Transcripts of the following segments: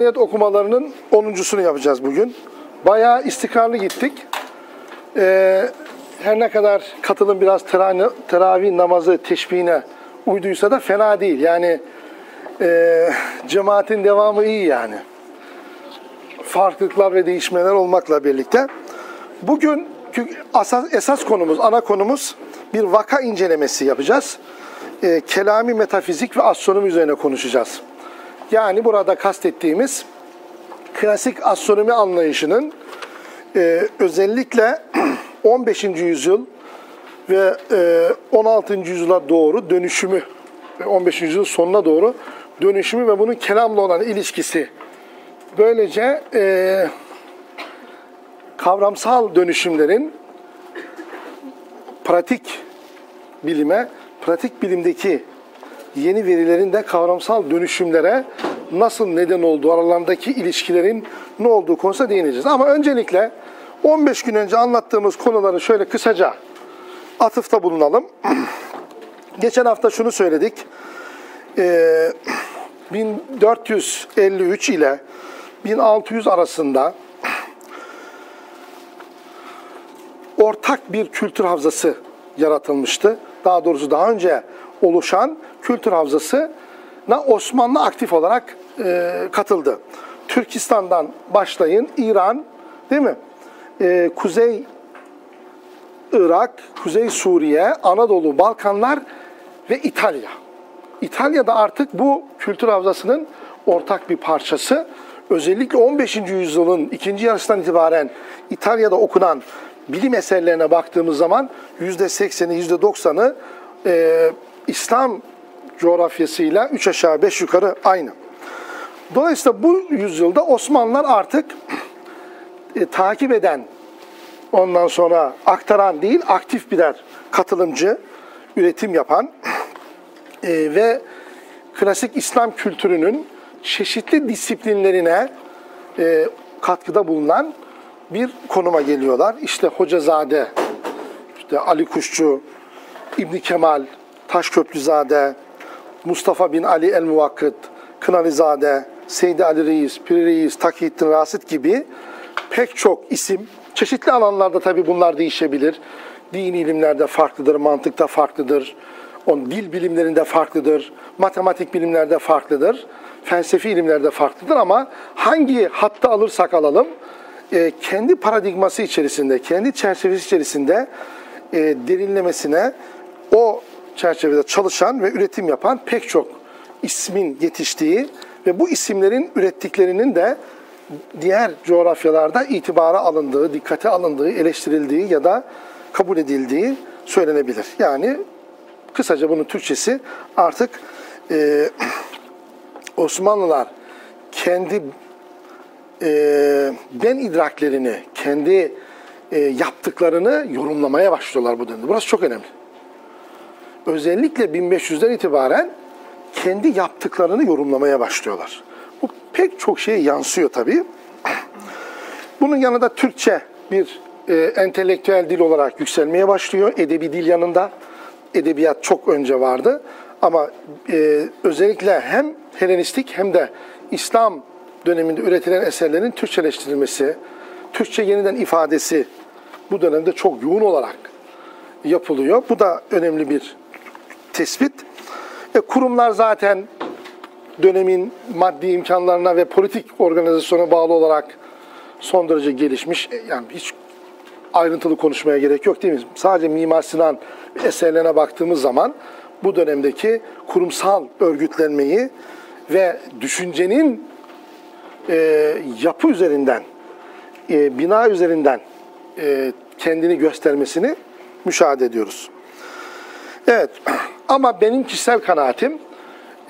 Niyet okumalarının 10.sunu yapacağız bugün. Bayağı istikrarlı gittik. Ee, her ne kadar katılım biraz teravih, teravih namazı teşbihine uyduysa da fena değil. Yani e, cemaatin devamı iyi yani. Farklılıklar ve değişmeler olmakla birlikte. Bugün asas, esas konumuz, ana konumuz bir vaka incelemesi yapacağız. E, kelami metafizik ve astronomi üzerine konuşacağız. Yani burada kastettiğimiz klasik astronomi anlayışının e, özellikle 15. yüzyıl ve e, 16. yüzyıla doğru dönüşümü, 15. yüzyıl sonuna doğru dönüşümü ve bunun kelamla olan ilişkisi. Böylece e, kavramsal dönüşümlerin pratik bilime, pratik bilimdeki yeni verilerin de kavramsal dönüşümlere nasıl neden olduğu, aralarındaki ilişkilerin ne olduğu konusuna değineceğiz. Ama öncelikle 15 gün önce anlattığımız konuları şöyle kısaca atıfta bulunalım. Geçen hafta şunu söyledik. Ee, 1453 ile 1600 arasında ortak bir kültür havzası yaratılmıştı. Daha doğrusu daha önce oluşan kültür havzasına Osmanlı aktif olarak e, katıldı. Türkistan'dan başlayın, İran, değil mi? E, Kuzey Irak, Kuzey Suriye, Anadolu, Balkanlar ve İtalya. İtalya da artık bu kültür havzasının ortak bir parçası. Özellikle 15. yüzyılın ikinci yarısından itibaren İtalya'da okunan bilim eserlerine baktığımız zaman %80'i, %90'ı e, İslam coğrafyasıyla üç aşağı beş yukarı aynı. Dolayısıyla bu yüzyılda Osmanlılar artık e, takip eden, ondan sonra aktaran değil, aktif birer katılımcı, üretim yapan e, ve klasik İslam kültürünün çeşitli disiplinlerine e, katkıda bulunan bir konuma geliyorlar. İşte Hocazade, işte Ali Kuşçu, İbni Kemal, Taşköprüzade, Mustafa bin Ali el-Muvakkıt, Kınalizade, Seydi Ali Reis, Piri Reis, Takiyettin Rasit gibi pek çok isim, çeşitli alanlarda tabii bunlar değişebilir. Dini ilimlerde farklıdır, mantıkta farklıdır, on dil bilimlerinde farklıdır, matematik bilimlerde farklıdır, felsefi ilimlerde farklıdır ama hangi hatta alırsak alalım, e, kendi paradigması içerisinde, kendi çerçevesi içerisinde e, derinlemesine o çerçevede çalışan ve üretim yapan pek çok ismin yetiştiği ve bu isimlerin ürettiklerinin de diğer coğrafyalarda itibara alındığı, dikkate alındığı, eleştirildiği ya da kabul edildiği söylenebilir. Yani kısaca bunun Türkçesi artık e, Osmanlılar kendi e, ben idraklerini, kendi e, yaptıklarını yorumlamaya başlıyorlar bu dönemde. Burası çok önemli özellikle 1500'den itibaren kendi yaptıklarını yorumlamaya başlıyorlar. Bu pek çok şeye yansıyor tabii. Bunun yanında Türkçe bir e, entelektüel dil olarak yükselmeye başlıyor. Edebi dil yanında. Edebiyat çok önce vardı. Ama e, özellikle hem Helenistik hem de İslam döneminde üretilen eserlerin Türkçeleştirilmesi, Türkçe yeniden ifadesi bu dönemde çok yoğun olarak yapılıyor. Bu da önemli bir tespit. E, kurumlar zaten dönemin maddi imkanlarına ve politik organizasyona bağlı olarak son derece gelişmiş. E, yani hiç ayrıntılı konuşmaya gerek yok değil mi? Sadece Mimar Sinan eserlerine baktığımız zaman bu dönemdeki kurumsal örgütlenmeyi ve düşüncenin e, yapı üzerinden, e, bina üzerinden e, kendini göstermesini müşahede ediyoruz. Evet, ama benim kişisel kanaatim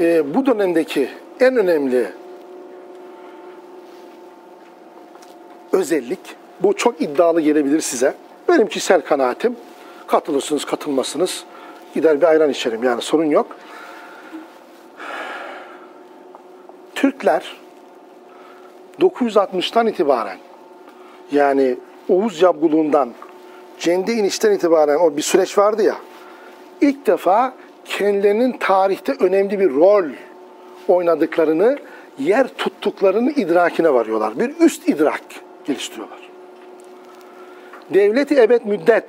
e, bu dönemdeki en önemli özellik, bu çok iddialı gelebilir size. Benim kişisel kanaatim, katılırsınız, katılmasınız, gider bir ayran içerim yani sorun yok. Türkler 960'tan itibaren yani Oğuz Yabguluğundan, Cendi inişten itibaren o bir süreç vardı ya, ilk defa kendilerinin tarihte önemli bir rol oynadıklarını yer tuttuklarının idrakine varıyorlar. Bir üst idrak geliştiriyorlar. Devleti ebed müddet,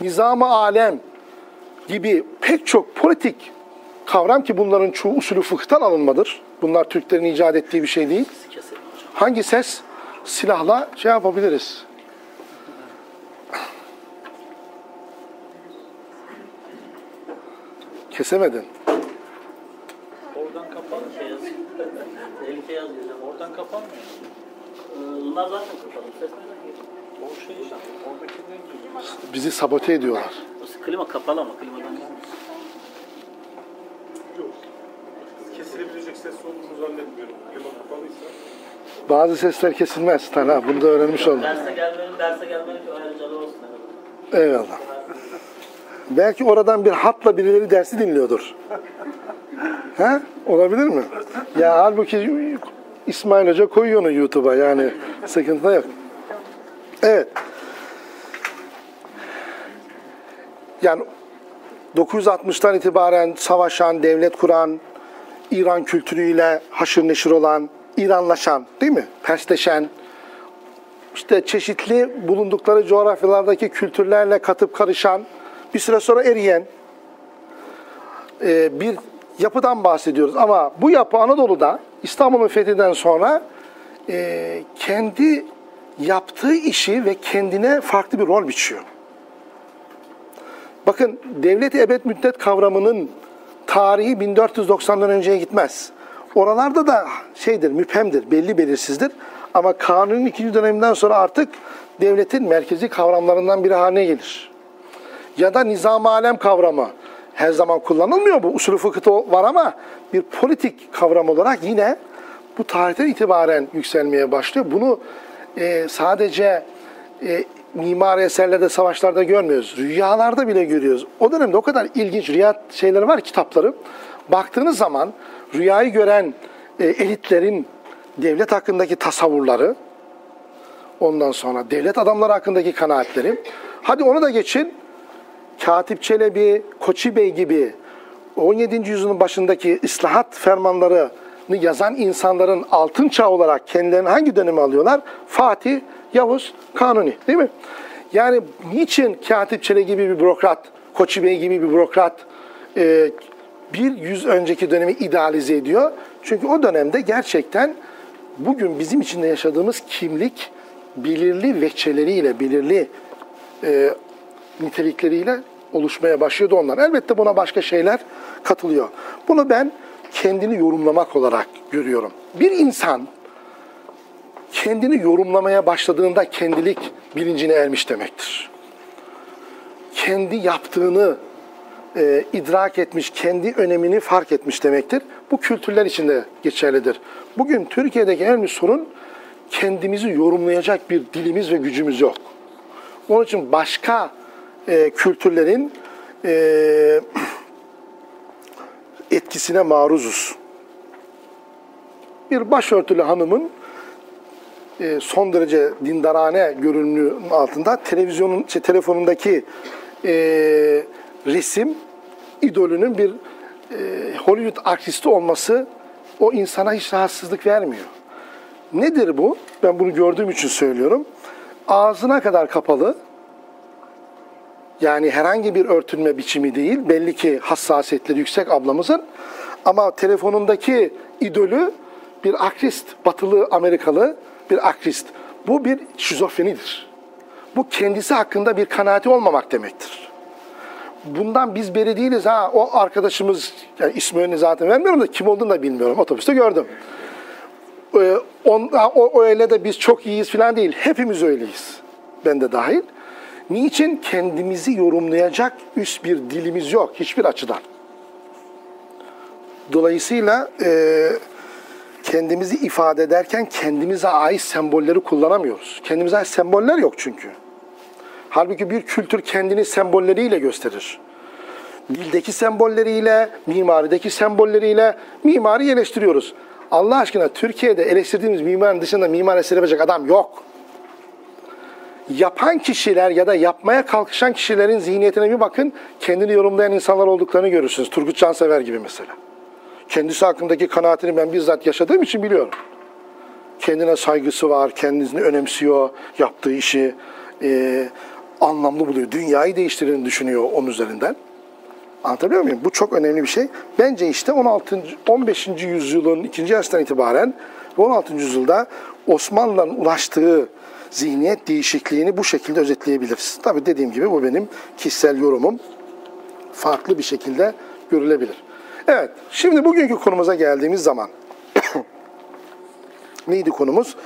nizam-ı alem gibi pek çok politik kavram ki bunların çoğu usulü fıkıhtan alınmadır. Bunlar Türklerin icat ettiği bir şey değil. Hangi ses silahla şey yapabiliriz? Kesemedin. Oradan kapanmıyor. Beyaz. Tehlike yazıyor. Oradan kapanmıyor. Ee, Bunlar zaten kapalı. Ses nereden geliyor? O şey işte. Oradakinden geliyor. Bizi sabote ediyorlar. Klima kapalı ama klimadan. Yok. Kesilebilecek ses olduğunu zannetmiyorum. Klima kapalıysa. Bazı sesler kesilmez. Talha bunu da öğrenmiş oldum. Derse gelmenin, derse gelmenin ayrıcalığı olsun. Eyvallah. Belki oradan bir hatla birileri dersi dinliyordur. He? Olabilir mi? Ya halbuki İsmail Hoca koyuyor onu YouTube'a yani sıkıntı yok. Evet. Yani 960'tan itibaren savaşan, devlet kuran, İran kültürüyle haşır neşir olan, İranlaşan değil mi? Persleşen, işte çeşitli bulundukları coğrafyalardaki kültürlerle katıp karışan, bir süre sonra eriyen e, bir yapıdan bahsediyoruz. Ama bu yapı Anadolu'da İstanbul'un fethinden sonra e, kendi yaptığı işi ve kendine farklı bir rol biçiyor. Bakın devlet ebed müddet kavramının tarihi 1490'dan önceye gitmez. Oralarda da şeydir, müphemdir, belli belirsizdir. Ama kanunun ikinci döneminden sonra artık devletin merkezi kavramlarından biri haline gelir. Ya da nizam alem kavramı her zaman kullanılmıyor bu. Usulü fıkıhta var ama bir politik kavram olarak yine bu tarihten itibaren yükselmeye başlıyor. Bunu e, sadece e, mimari eserlerde, savaşlarda görmüyoruz. Rüyalarda bile görüyoruz. O dönemde o kadar ilginç rüya şeyleri var kitapları. Baktığınız zaman rüyayı gören e, elitlerin devlet hakkındaki tasavvurları, ondan sonra devlet adamları hakkındaki kanaatleri. Hadi onu da geçin. Katip Çelebi, Koçi Bey gibi 17. yüzyılın başındaki ıslahat fermanlarını yazan insanların altın çağ olarak kendilerini hangi döneme alıyorlar? Fatih, Yavuz, Kanuni değil mi? Yani niçin Katip Çelebi gibi bir bürokrat, Koçi Bey gibi bir bürokrat e, bir yüz önceki dönemi idealize ediyor? Çünkü o dönemde gerçekten bugün bizim içinde yaşadığımız kimlik belirli veçeleriyle, belirli e, nitelikleriyle oluşmaya başlıyordu onlar. Elbette buna başka şeyler katılıyor. Bunu ben kendini yorumlamak olarak görüyorum. Bir insan kendini yorumlamaya başladığında kendilik bilincine ermiş demektir. Kendi yaptığını e, idrak etmiş, kendi önemini fark etmiş demektir. Bu kültürler içinde geçerlidir. Bugün Türkiye'deki en büyük sorun kendimizi yorumlayacak bir dilimiz ve gücümüz yok. Onun için başka e, kültürlerin e, etkisine maruzuz. Bir başörtülü hanımın e, son derece dindarane görünümlüğün altında televizyonun, şey, telefonundaki e, resim idolünün bir e, Hollywood artisti olması o insana hiç rahatsızlık vermiyor. Nedir bu? Ben bunu gördüğüm için söylüyorum. Ağzına kadar kapalı, yani herhangi bir örtünme biçimi değil. Belli ki hassasiyetleri yüksek ablamızın. Ama telefonundaki idolü bir akrist, batılı Amerikalı bir akrist. Bu bir şizofrenidir. Bu kendisi hakkında bir kanaati olmamak demektir. Bundan biz beri değiliz. Ha o arkadaşımız, yani ismini zaten vermiyorum da kim olduğunu da bilmiyorum. Otobüste gördüm. Ee, on, o, öyle de biz çok iyiyiz falan değil. Hepimiz öyleyiz. Ben de dahil. Niçin kendimizi yorumlayacak üst bir dilimiz yok hiçbir açıdan. Dolayısıyla e, kendimizi ifade ederken kendimize ait sembolleri kullanamıyoruz. Kendimize ait semboller yok çünkü. Halbuki bir kültür kendini sembolleriyle gösterir. Dildeki sembolleriyle, mimarideki sembolleriyle mimari eleştiriyoruz. Allah aşkına Türkiye'de eleştirdiğimiz mimarın dışında mimar yapacak adam yok yapan kişiler ya da yapmaya kalkışan kişilerin zihniyetine bir bakın. Kendini yorumlayan insanlar olduklarını görürsünüz. Turgut Cansever gibi mesela. Kendisi hakkındaki kanaatini ben bizzat yaşadığım için biliyorum. Kendine saygısı var, kendisini önemsiyor, yaptığı işi e, anlamlı buluyor. Dünyayı değiştirdiğini düşünüyor onun üzerinden. Anlatabiliyor muyum? Bu çok önemli bir şey. Bence işte 16. 15. yüzyılın ikinci yarısından itibaren ve 16. yüzyılda Osmanlı'nın ulaştığı zihniyet değişikliğini bu şekilde özetleyebiliriz. Tabii dediğim gibi bu benim kişisel yorumum. Farklı bir şekilde görülebilir. Evet, şimdi bugünkü konumuza geldiğimiz zaman neydi konumuz?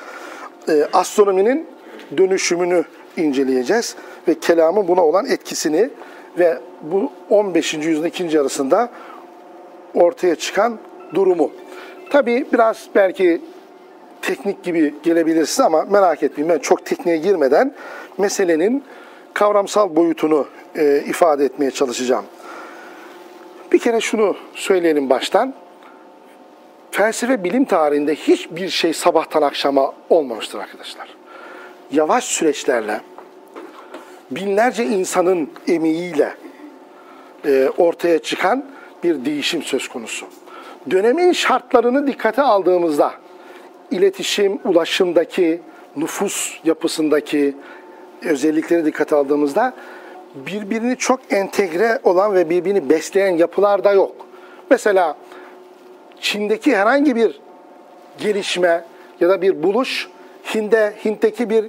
Ee, astronominin dönüşümünü inceleyeceğiz ve kelamın buna olan etkisini ve bu 15. yüzyılın ikinci yarısında ortaya çıkan durumu. Tabii biraz belki teknik gibi gelebilir size ama merak etmeyin ben çok tekniğe girmeden meselenin kavramsal boyutunu e, ifade etmeye çalışacağım. Bir kere şunu söyleyelim baştan. Felsefe bilim tarihinde hiçbir şey sabahtan akşama olmamıştır arkadaşlar. Yavaş süreçlerle, binlerce insanın emeğiyle e, ortaya çıkan bir değişim söz konusu. Dönemin şartlarını dikkate aldığımızda iletişim, ulaşımdaki, nüfus yapısındaki özellikleri dikkate aldığımızda birbirini çok entegre olan ve birbirini besleyen yapılar da yok. Mesela Çin'deki herhangi bir gelişme ya da bir buluş Hind'e, Hint'teki bir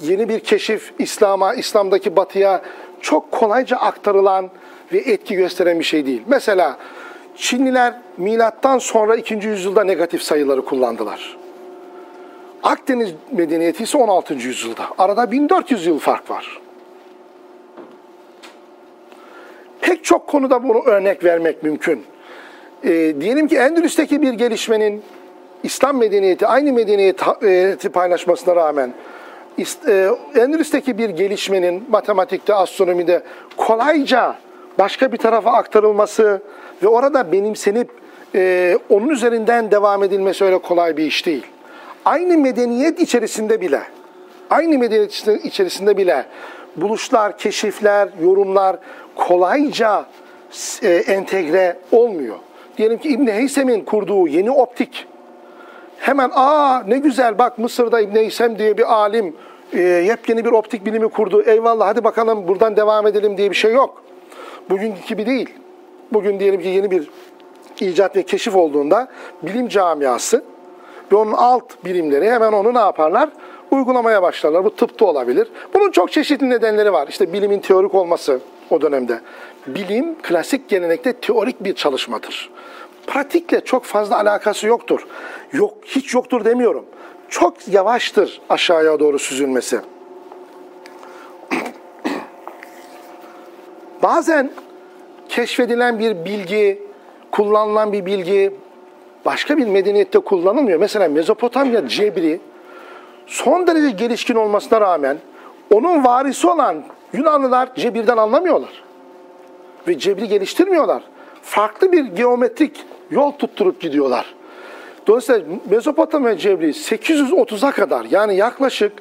yeni bir keşif İslam'a, İslam'daki batıya çok kolayca aktarılan ve etki gösteren bir şey değil. Mesela Çinliler milattan sonra 2. yüzyılda negatif sayıları kullandılar. Akdeniz medeniyeti ise 16. yüzyılda. Arada 1400 yıl fark var. Pek çok konuda bunu örnek vermek mümkün. E, diyelim ki Endülüs'teki bir gelişmenin İslam medeniyeti aynı medeniyeti paylaşmasına rağmen e, Endülüs'teki bir gelişmenin matematikte, astronomide kolayca başka bir tarafa aktarılması ve orada benimsenip e, onun üzerinden devam edilmesi öyle kolay bir iş değil. Aynı medeniyet içerisinde bile, aynı medeniyet içerisinde bile buluşlar, keşifler, yorumlar kolayca e, entegre olmuyor. Diyelim ki İbn Heysem'in kurduğu yeni optik hemen aa ne güzel bak Mısır'da İbn Heysem diye bir alim e, yepyeni bir optik bilimi kurdu. Eyvallah hadi bakalım buradan devam edelim diye bir şey yok. Bugünkü gibi değil. Bugün diyelim ki yeni bir icat ve keşif olduğunda bilim camiası ve onun alt bilimleri hemen onu ne yaparlar? Uygulamaya başlarlar. Bu tıpta olabilir. Bunun çok çeşitli nedenleri var. İşte bilimin teorik olması o dönemde. Bilim klasik gelenekte teorik bir çalışmadır. Pratikle çok fazla alakası yoktur. Yok, hiç yoktur demiyorum. Çok yavaştır aşağıya doğru süzülmesi. Bazen keşfedilen bir bilgi, kullanılan bir bilgi başka bir medeniyette kullanılmıyor. Mesela Mezopotamya cebri son derece gelişkin olmasına rağmen onun varisi olan Yunanlılar cebirden anlamıyorlar. Ve cebri geliştirmiyorlar. Farklı bir geometrik yol tutturup gidiyorlar. Dolayısıyla Mezopotamya cebri 830'a kadar yani yaklaşık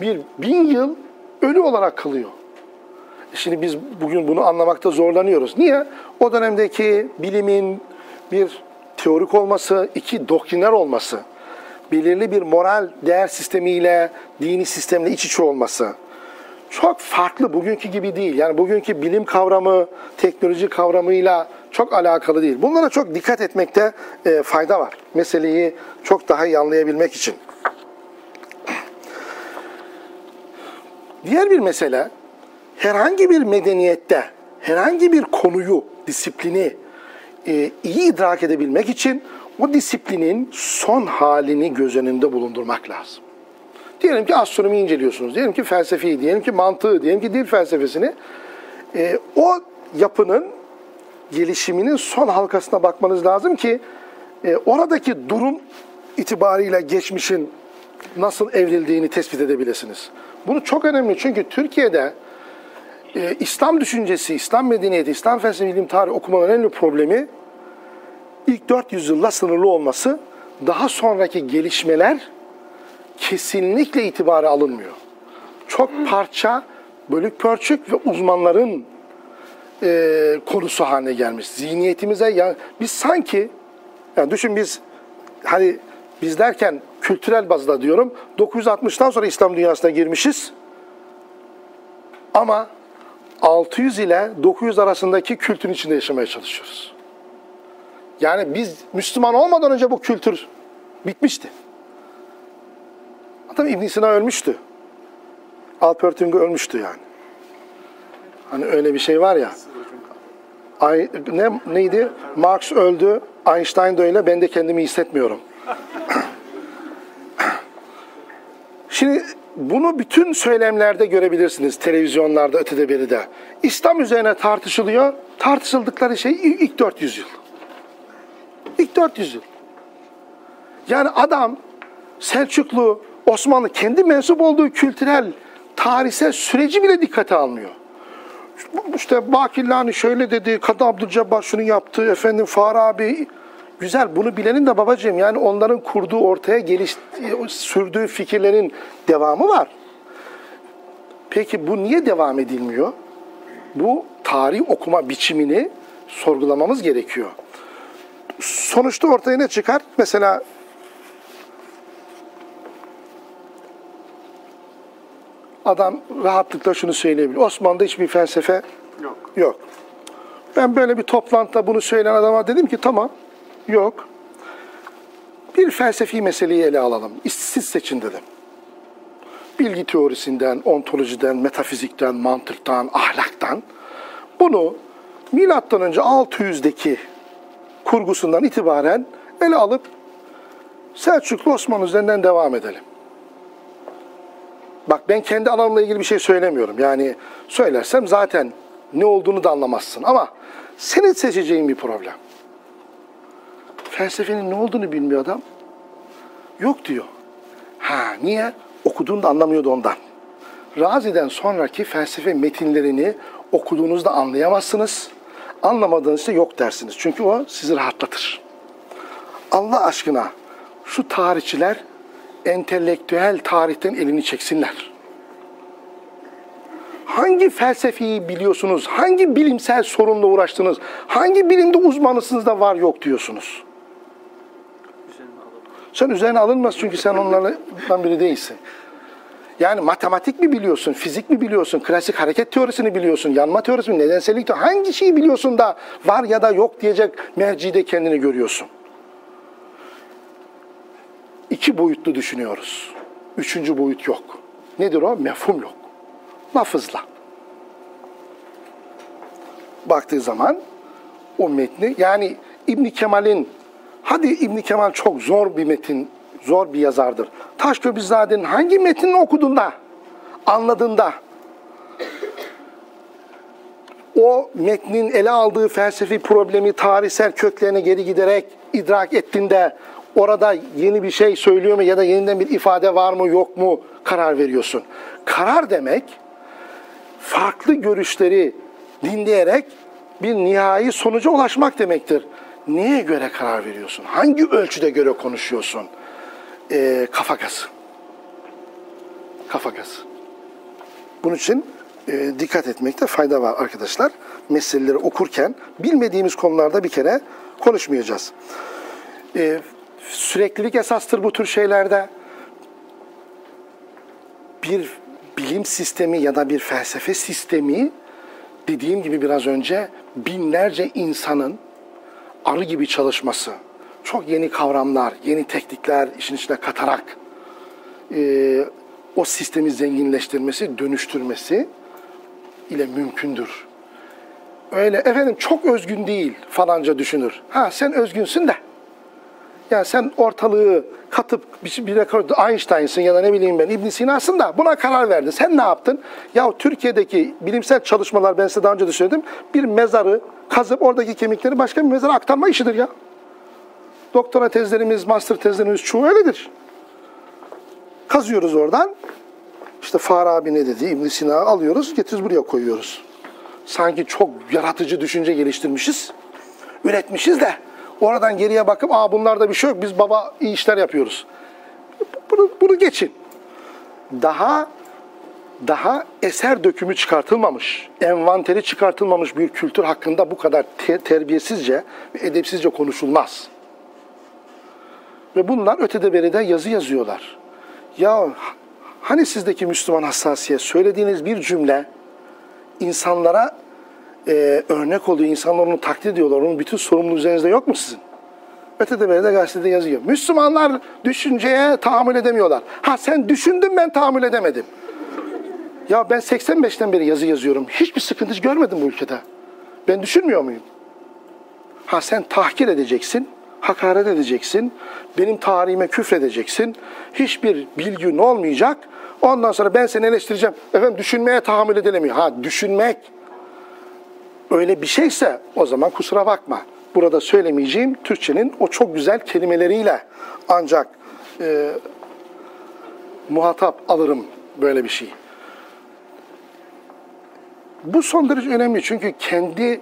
bir bin yıl ölü olarak kalıyor. Şimdi biz bugün bunu anlamakta zorlanıyoruz. Niye? O dönemdeki bilimin bir teorik olması, iki doktriner olması, belirli bir moral değer sistemiyle, dini sistemle iç içe olması çok farklı, bugünkü gibi değil. Yani bugünkü bilim kavramı, teknoloji kavramıyla çok alakalı değil. Bunlara çok dikkat etmekte e, fayda var. Meseleyi çok daha iyi anlayabilmek için. Diğer bir mesele, herhangi bir medeniyette, herhangi bir konuyu, disiplini e, iyi idrak edebilmek için o disiplinin son halini göz önünde bulundurmak lazım. Diyelim ki astronomi inceliyorsunuz, diyelim ki felsefeyi, diyelim ki mantığı, diyelim ki dil felsefesini. E, o yapının gelişiminin son halkasına bakmanız lazım ki e, oradaki durum itibariyle geçmişin nasıl evrildiğini tespit edebilirsiniz. Bunu çok önemli çünkü Türkiye'de e, İslam düşüncesi, İslam medeniyeti, İslam felsefe bilim tarihi okumanın en önemli problemi ilk 400 yılla sınırlı olması, daha sonraki gelişmeler kesinlikle itibara alınmıyor. Çok parça, bölük pörçük ve uzmanların e, konusu haline gelmiş. Zihniyetimize ya biz sanki yani düşün biz hani biz derken kültürel bazda diyorum 960'tan sonra İslam dünyasına girmişiz. Ama 600 ile 900 arasındaki kültürün içinde yaşamaya çalışıyoruz. Yani biz Müslüman olmadan önce bu kültür bitmişti. Adam İbn Sina ölmüştü. Alpertüngü ölmüştü yani. Hani öyle bir şey var ya. Ay, ne neydi? Marx öldü, Einstein de öyle, ben de kendimi hissetmiyorum. Şimdi bunu bütün söylemlerde görebilirsiniz. Televizyonlarda, ötede beride. İslam üzerine tartışılıyor. Tartışıldıkları şey ilk 400 yıl. İlk 400 yıl. Yani adam Selçuklu, Osmanlı kendi mensup olduğu kültürel, tarihsel süreci bile dikkate almıyor. İşte Bakillani şöyle dedi, Kadı Abdülcebbar şunu yaptı, efendim Farabi güzel bunu bilenin de babacığım yani onların kurduğu ortaya geliş sürdüğü fikirlerin devamı var. Peki bu niye devam edilmiyor? Bu tarih okuma biçimini sorgulamamız gerekiyor. Sonuçta ortaya ne çıkar? Mesela adam rahatlıkla şunu söyleyebilir. Osmanlı'da hiçbir felsefe Yok. yok. Ben böyle bir toplantıda bunu söyleyen adama dedim ki tamam, yok. Bir felsefi meseleyi ele alalım. Siz seçin dedim. Bilgi teorisinden, ontolojiden, metafizikten, mantıktan, ahlaktan. Bunu milattan önce 600'deki kurgusundan itibaren ele alıp Selçuklu Osmanlı üzerinden devam edelim. Bak ben kendi alanımla ilgili bir şey söylemiyorum. Yani söylersem zaten ne olduğunu da anlamazsın. Ama senin seçeceğin bir problem. Felsefenin ne olduğunu bilmiyor adam. Yok diyor. Ha niye? Okuduğunda anlamıyordu ondan. Razi'den sonraki felsefe metinlerini okuduğunuzda anlayamazsınız. Anlamadığınızda yok dersiniz. Çünkü o sizi rahatlatır. Allah aşkına şu tarihçiler entelektüel tarihten elini çeksinler. Hangi felsefeyi biliyorsunuz? Hangi bilimsel sorunla uğraştınız? Hangi bilimde uzmanısınız da var yok diyorsunuz? Sen üzerine alınmaz çünkü sen onlardan biri değilsin. Yani matematik mi biliyorsun, fizik mi biliyorsun, klasik hareket teorisini biliyorsun, yanma teorisi mi, nedensellik teorisi, hangi şeyi biliyorsun da var ya da yok diyecek mercide kendini görüyorsun. İki boyutlu düşünüyoruz. Üçüncü boyut yok. Nedir o? Mefhum yok. Lafızla. Baktığı zaman o metni yani İbn Kemal'in hadi İbn Kemal çok zor bir metin, zor bir yazardır. Taşköprüzade'nin hangi metnini okuduğunda, anladığında o metnin ele aldığı felsefi problemi tarihsel köklerine geri giderek idrak ettiğinde orada yeni bir şey söylüyor mu ya da yeniden bir ifade var mı yok mu karar veriyorsun. Karar demek farklı görüşleri dinleyerek bir nihai sonuca ulaşmak demektir. Neye göre karar veriyorsun? Hangi ölçüde göre konuşuyorsun? Ee, kafa gazı. Kafa gazı. Bunun için e, dikkat etmekte fayda var arkadaşlar. Meseleleri okurken bilmediğimiz konularda bir kere konuşmayacağız. E, süreklilik esastır bu tür şeylerde. Bir bilim sistemi ya da bir felsefe sistemi dediğim gibi biraz önce binlerce insanın arı gibi çalışması, çok yeni kavramlar, yeni teknikler işin içine katarak e, o sistemi zenginleştirmesi, dönüştürmesi ile mümkündür. Öyle efendim çok özgün değil falanca düşünür. Ha sen özgünsün de. Yani sen ortalığı katıp bir, bir rekor, Einstein'sın ya da ne bileyim ben İbn Sina'sın da buna karar verdin. Sen ne yaptın? Ya Türkiye'deki bilimsel çalışmalar ben size daha önce de söyledim. Bir mezarı kazıp oradaki kemikleri başka bir mezara aktarma işidir ya. Doktora tezlerimiz, master tezlerimiz çoğu öyledir. Kazıyoruz oradan. İşte Farabi ne dedi, İbn Sina alıyoruz, getiririz buraya koyuyoruz. Sanki çok yaratıcı düşünce geliştirmişiz, üretmişiz de oradan geriye bakıp aa bunlarda bir şey yok, biz baba iyi işler yapıyoruz. Bunu, bunu geçin. Daha daha eser dökümü çıkartılmamış, envanteri çıkartılmamış bir kültür hakkında bu kadar te- terbiyesizce ve edepsizce konuşulmaz. Ve bunlar ötede beride yazı yazıyorlar. Ya hani sizdeki Müslüman hassasiyet söylediğiniz bir cümle insanlara e, örnek oluyor, insanlar onu takdir ediyorlar. Onun bütün sorumluluğu üzerinizde yok mu sizin? Ötede beride gazetede yazıyor. Müslümanlar düşünceye tahammül edemiyorlar. Ha sen düşündün ben tahammül edemedim. Ya ben 85'ten beri yazı yazıyorum. Hiçbir sıkıntı görmedim bu ülkede. Ben düşünmüyor muyum? Ha sen tahkir edeceksin, hakaret edeceksin, benim tarihime küfredeceksin. Hiçbir bilgin olmayacak. Ondan sonra ben seni eleştireceğim. Efendim düşünmeye tahammül edilemiyor. Ha düşünmek öyle bir şeyse o zaman kusura bakma. Burada söylemeyeceğim Türkçenin o çok güzel kelimeleriyle ancak e, muhatap alırım böyle bir şey. Bu son derece önemli çünkü kendi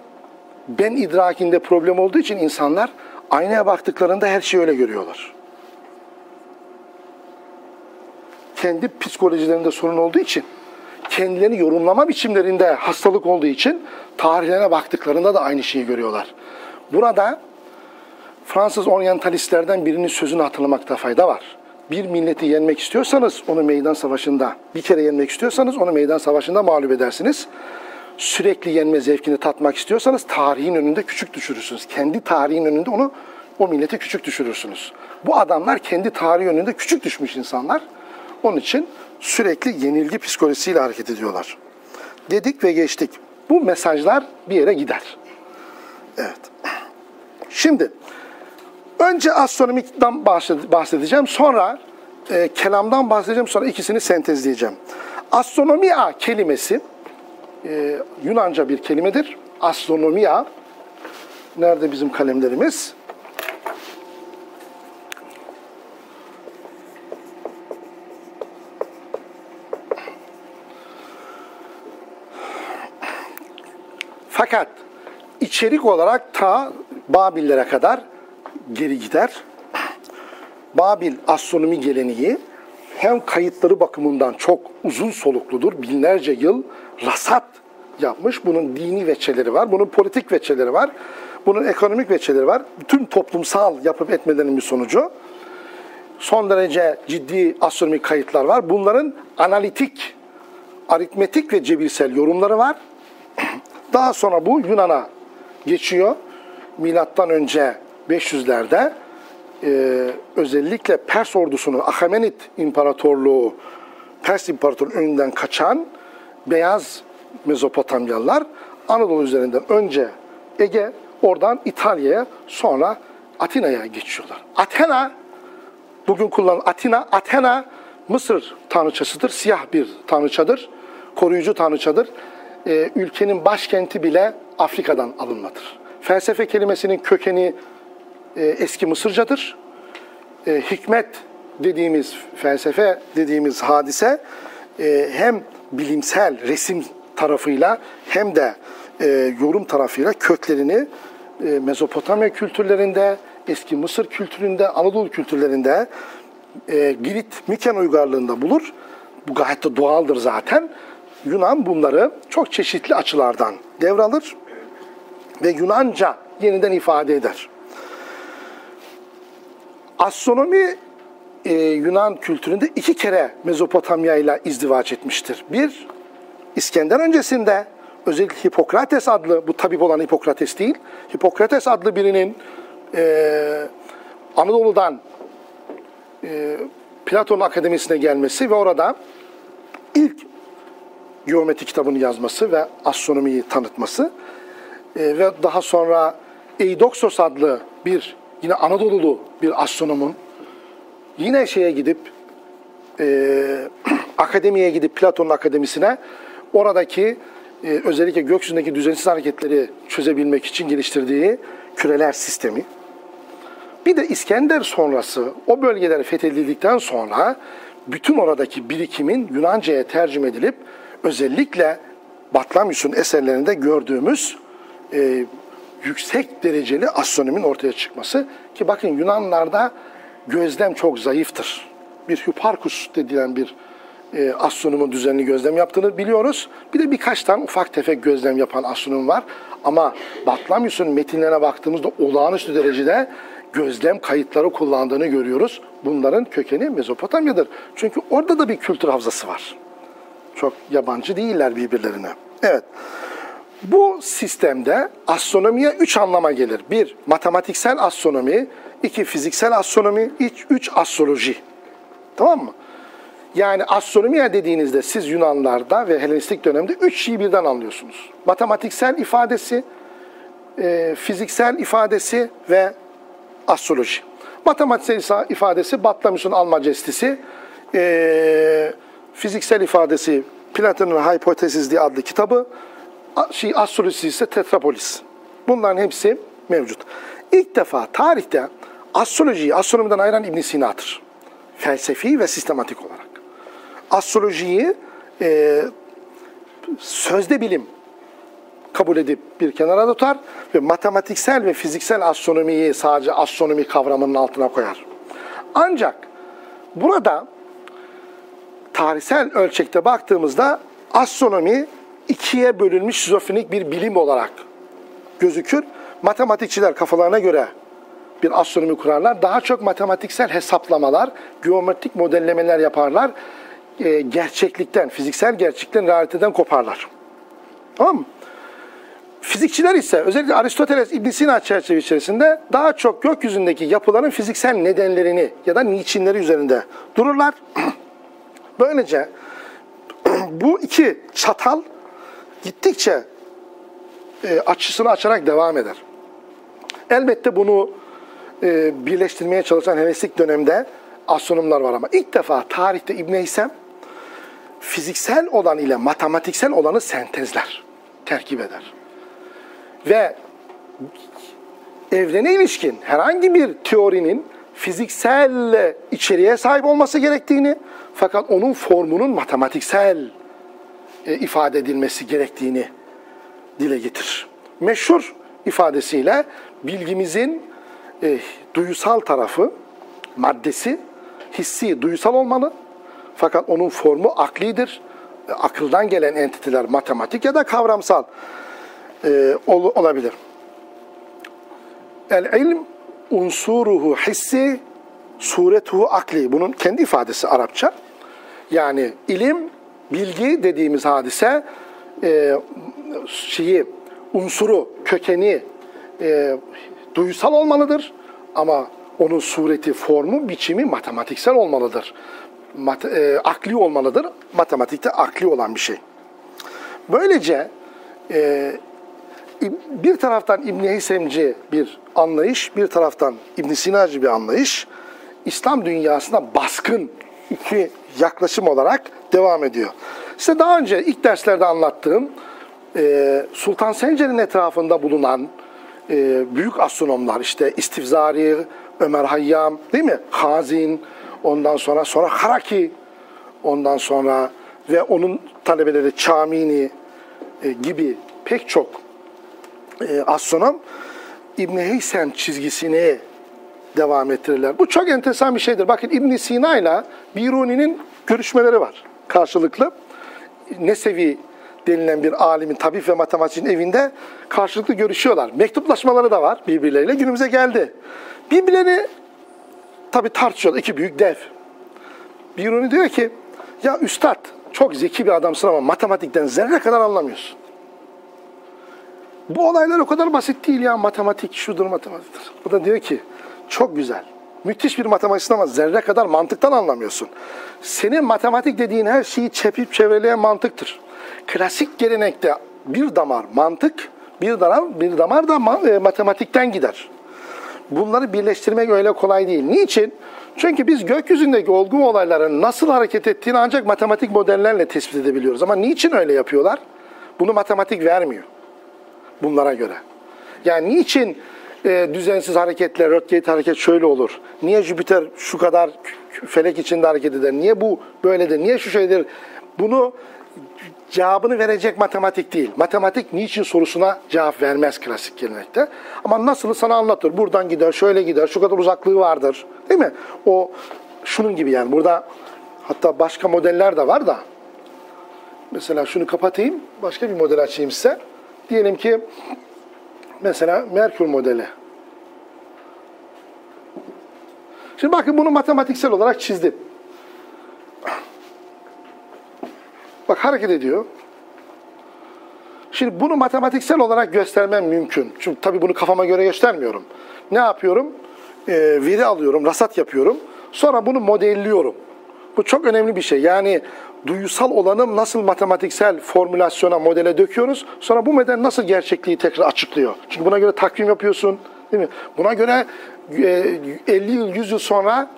ben idrakinde problem olduğu için insanlar aynaya baktıklarında her şeyi öyle görüyorlar. Kendi psikolojilerinde sorun olduğu için, kendilerini yorumlama biçimlerinde hastalık olduğu için tarihlerine baktıklarında da aynı şeyi görüyorlar. Burada Fransız oryantalistlerden birinin sözünü hatırlamakta fayda var. Bir milleti yenmek istiyorsanız onu meydan savaşında, bir kere yenmek istiyorsanız onu meydan savaşında mağlup edersiniz. Sürekli yenme zevkini tatmak istiyorsanız tarihin önünde küçük düşürürsünüz. Kendi tarihin önünde onu o milleti küçük düşürürsünüz. Bu adamlar kendi tarihi önünde küçük düşmüş insanlar. Onun için sürekli yenilgi psikolojisiyle hareket ediyorlar. Dedik ve geçtik. Bu mesajlar bir yere gider. Evet. Şimdi önce astronomikten bahsedeceğim. Sonra e, kelamdan bahsedeceğim. Sonra ikisini sentezleyeceğim. Astronomia kelimesi e, Yunanca bir kelimedir. Astronomia. Nerede bizim kalemlerimiz? Fakat içerik olarak ta Babillere kadar geri gider. Babil astronomi geleneği hem kayıtları bakımından çok uzun solukludur. Binlerce yıl rasat yapmış. Bunun dini veçeleri var, bunun politik veçeleri var, bunun ekonomik veçeleri var. Bütün toplumsal yapıp etmelerinin bir sonucu. Son derece ciddi astronomik kayıtlar var. Bunların analitik, aritmetik ve cebirsel yorumları var. Daha sonra bu Yunan'a geçiyor. Milattan önce 500'lerde e, özellikle Pers ordusunun Ahamenid İmparatorluğu Pers İmparatorluğu'nun önünden kaçan beyaz Mezopotamyalılar Anadolu üzerinden önce Ege, oradan İtalya'ya, sonra Atina'ya geçiyorlar. Athena, bugün kullanılan Atina, Athena Mısır tanrıçasıdır, siyah bir tanrıçadır, koruyucu tanrıçadır. Ee, ülkenin başkenti bile Afrika'dan alınmadır. Felsefe kelimesinin kökeni e, eski Mısırcadır. E, hikmet dediğimiz, felsefe dediğimiz hadise e, hem bilimsel resim tarafıyla hem de e, yorum tarafıyla köklerini e, Mezopotamya kültürlerinde, eski Mısır kültüründe, Anadolu kültürlerinde e, Girit, Miken uygarlığında bulur. Bu gayet de doğaldır zaten. Yunan bunları çok çeşitli açılardan devralır ve Yunanca yeniden ifade eder. Astronomi e, Yunan kültüründe iki kere Mezopotamya ile izdivaç etmiştir. Bir, İskender öncesinde özellikle Hipokrates adlı, bu tabip olan Hipokrates değil, Hipokrates adlı birinin e, Anadolu'dan e, Platon Akademisi'ne gelmesi ve orada ilk geometri kitabını yazması ve astronomiyi tanıtması e, ve daha sonra Eidoxos adlı bir yine Anadolu'lu bir astronomun yine şeye gidip e, akademiye gidip Platon'un akademisine oradaki e, özellikle gökyüzündeki düzensiz hareketleri çözebilmek için geliştirdiği küreler sistemi. Bir de İskender sonrası o bölgeler fethedildikten sonra bütün oradaki birikimin Yunanca'ya tercüme edilip özellikle Batlamyus'un eserlerinde gördüğümüz e, yüksek dereceli astronomin ortaya çıkması ki bakın Yunanlarda gözlem çok zayıftır. Bir Hipparchus dedilen bir e, astronomun düzenli gözlem yaptığını biliyoruz. Bir de birkaç tane ufak tefek gözlem yapan astronom var. Ama Batlamyus'un metinlerine baktığımızda olağanüstü derecede gözlem kayıtları kullandığını görüyoruz. Bunların kökeni Mezopotamya'dır. Çünkü orada da bir kültür havzası var. Çok yabancı değiller birbirlerine. Evet. Bu sistemde astronomiye üç anlama gelir. Bir, matematiksel astronomi. iki fiziksel astronomi. Üç, üç astroloji. Tamam mı? Yani astronomiye dediğinizde siz Yunanlarda ve Helenistik dönemde üç şeyi birden anlıyorsunuz. Matematiksel ifadesi, e, fiziksel ifadesi ve astroloji. Matematiksel ifadesi Batlamyus'un Almacestisi, e, fiziksel ifadesi Platon'un Hypothesis diye adlı kitabı, şey, astrolojisi ise Tetrapolis. Bunların hepsi mevcut. İlk defa tarihte astrolojiyi astronomiden ayıran İbn Sina'dır. Felsefi ve sistematik olarak. Astrolojiyi e, sözde bilim kabul edip bir kenara tutar ve matematiksel ve fiziksel astronomiyi sadece astronomi kavramının altına koyar. Ancak burada tarihsel ölçekte baktığımızda astronomi ikiye bölünmüş şizofrenik bir bilim olarak gözükür. Matematikçiler kafalarına göre bir astronomi kurarlar. Daha çok matematiksel hesaplamalar, geometrik modellemeler yaparlar. Ee, gerçeklikten, fiziksel gerçeklikten, realiteden koparlar. Tamam mı? Fizikçiler ise özellikle Aristoteles İbn Sina çerçeve içerisinde daha çok gökyüzündeki yapıların fiziksel nedenlerini ya da niçinleri üzerinde dururlar. Böylece bu iki çatal gittikçe e, açısını açarak devam eder. Elbette bunu e, birleştirmeye çalışan Helenistik dönemde astronomlar var ama ilk defa tarihte İbn Heysem fiziksel olan ile matematiksel olanı sentezler, terkip eder. Ve evrene ilişkin herhangi bir teorinin fiziksel içeriğe sahip olması gerektiğini fakat onun formunun matematiksel e, ifade edilmesi gerektiğini dile getirir. Meşhur ifadesiyle bilgimizin e, duysal tarafı, maddesi, hissi, duysal olmalı. Fakat onun formu aklidir. E, akıldan gelen entiteler matematik ya da kavramsal e, ol, olabilir. El ilm unsuruhu hissi, suretuhu akli. Bunun kendi ifadesi Arapça. Yani ilim, bilgi dediğimiz hadise e, şeyi, unsuru, kökeni e, duysal olmalıdır. Ama onun sureti, formu, biçimi matematiksel olmalıdır. Mat, e, akli olmalıdır. Matematikte akli olan bir şey. Böylece e, bir taraftan İbn Heysemci bir anlayış, bir taraftan İbn Sinacı bir anlayış İslam dünyasına baskın iki yaklaşım olarak devam ediyor. Size daha önce ilk derslerde anlattığım e, Sultan Sencer'in etrafında bulunan e, büyük astronomlar işte İstifzari, Ömer Hayyam değil mi? Hazin, ondan sonra sonra Haraki, ondan sonra ve onun talebeleri Çamini e, gibi pek çok e, astronom İbn Heysem çizgisini devam ettirirler. Bu çok enteresan bir şeydir. Bakın İbn Sina ile Biruni'nin görüşmeleri var karşılıklı. Nesevi denilen bir alimin, tabip ve matematikçinin evinde karşılıklı görüşüyorlar. Mektuplaşmaları da var birbirleriyle. Günümüze geldi. Birbirlerini tabi tartışıyorlar. İki büyük dev. Biruni diyor ki, ya üstad çok zeki bir adamsın ama matematikten zerre kadar anlamıyorsun. Bu olaylar o kadar basit değil ya. Matematik şudur matematiktir. O da diyor ki çok güzel. Müthiş bir matematiksin ama zerre kadar mantıktan anlamıyorsun. Senin matematik dediğin her şeyi çepip çevreleyen mantıktır. Klasik gelenekte bir damar mantık, bir damar, bir damar da e, matematikten gider. Bunları birleştirmek öyle kolay değil. Niçin? Çünkü biz gökyüzündeki olgu olayların nasıl hareket ettiğini ancak matematik modellerle tespit edebiliyoruz. Ama niçin öyle yapıyorlar? Bunu matematik vermiyor bunlara göre. Yani niçin e, düzensiz hareketler, röntgen hareket şöyle olur? Niye Jüpiter şu kadar felek içinde hareket eder? Niye bu böyledir? Niye şu şeydir? Bunu cevabını verecek matematik değil. Matematik niçin sorusuna cevap vermez klasik gelenekte. Ama nasıl sana anlatır. Buradan gider, şöyle gider, şu kadar uzaklığı vardır. Değil mi? O şunun gibi yani burada Hatta başka modeller de var da. Mesela şunu kapatayım, başka bir model açayım size. Diyelim ki mesela Merkür modeli. Şimdi bakın bunu matematiksel olarak çizdim. Bak hareket ediyor. Şimdi bunu matematiksel olarak göstermem mümkün. Çünkü tabii bunu kafama göre göstermiyorum. Ne yapıyorum? Ee, veri alıyorum, rasat yapıyorum. Sonra bunu modelliyorum. Bu çok önemli bir şey. Yani duyusal olanı nasıl matematiksel formülasyona, modele döküyoruz. Sonra bu model nasıl gerçekliği tekrar açıklıyor. Çünkü buna göre takvim yapıyorsun. Değil mi? Buna göre e, 50 yıl, 100 yıl sonra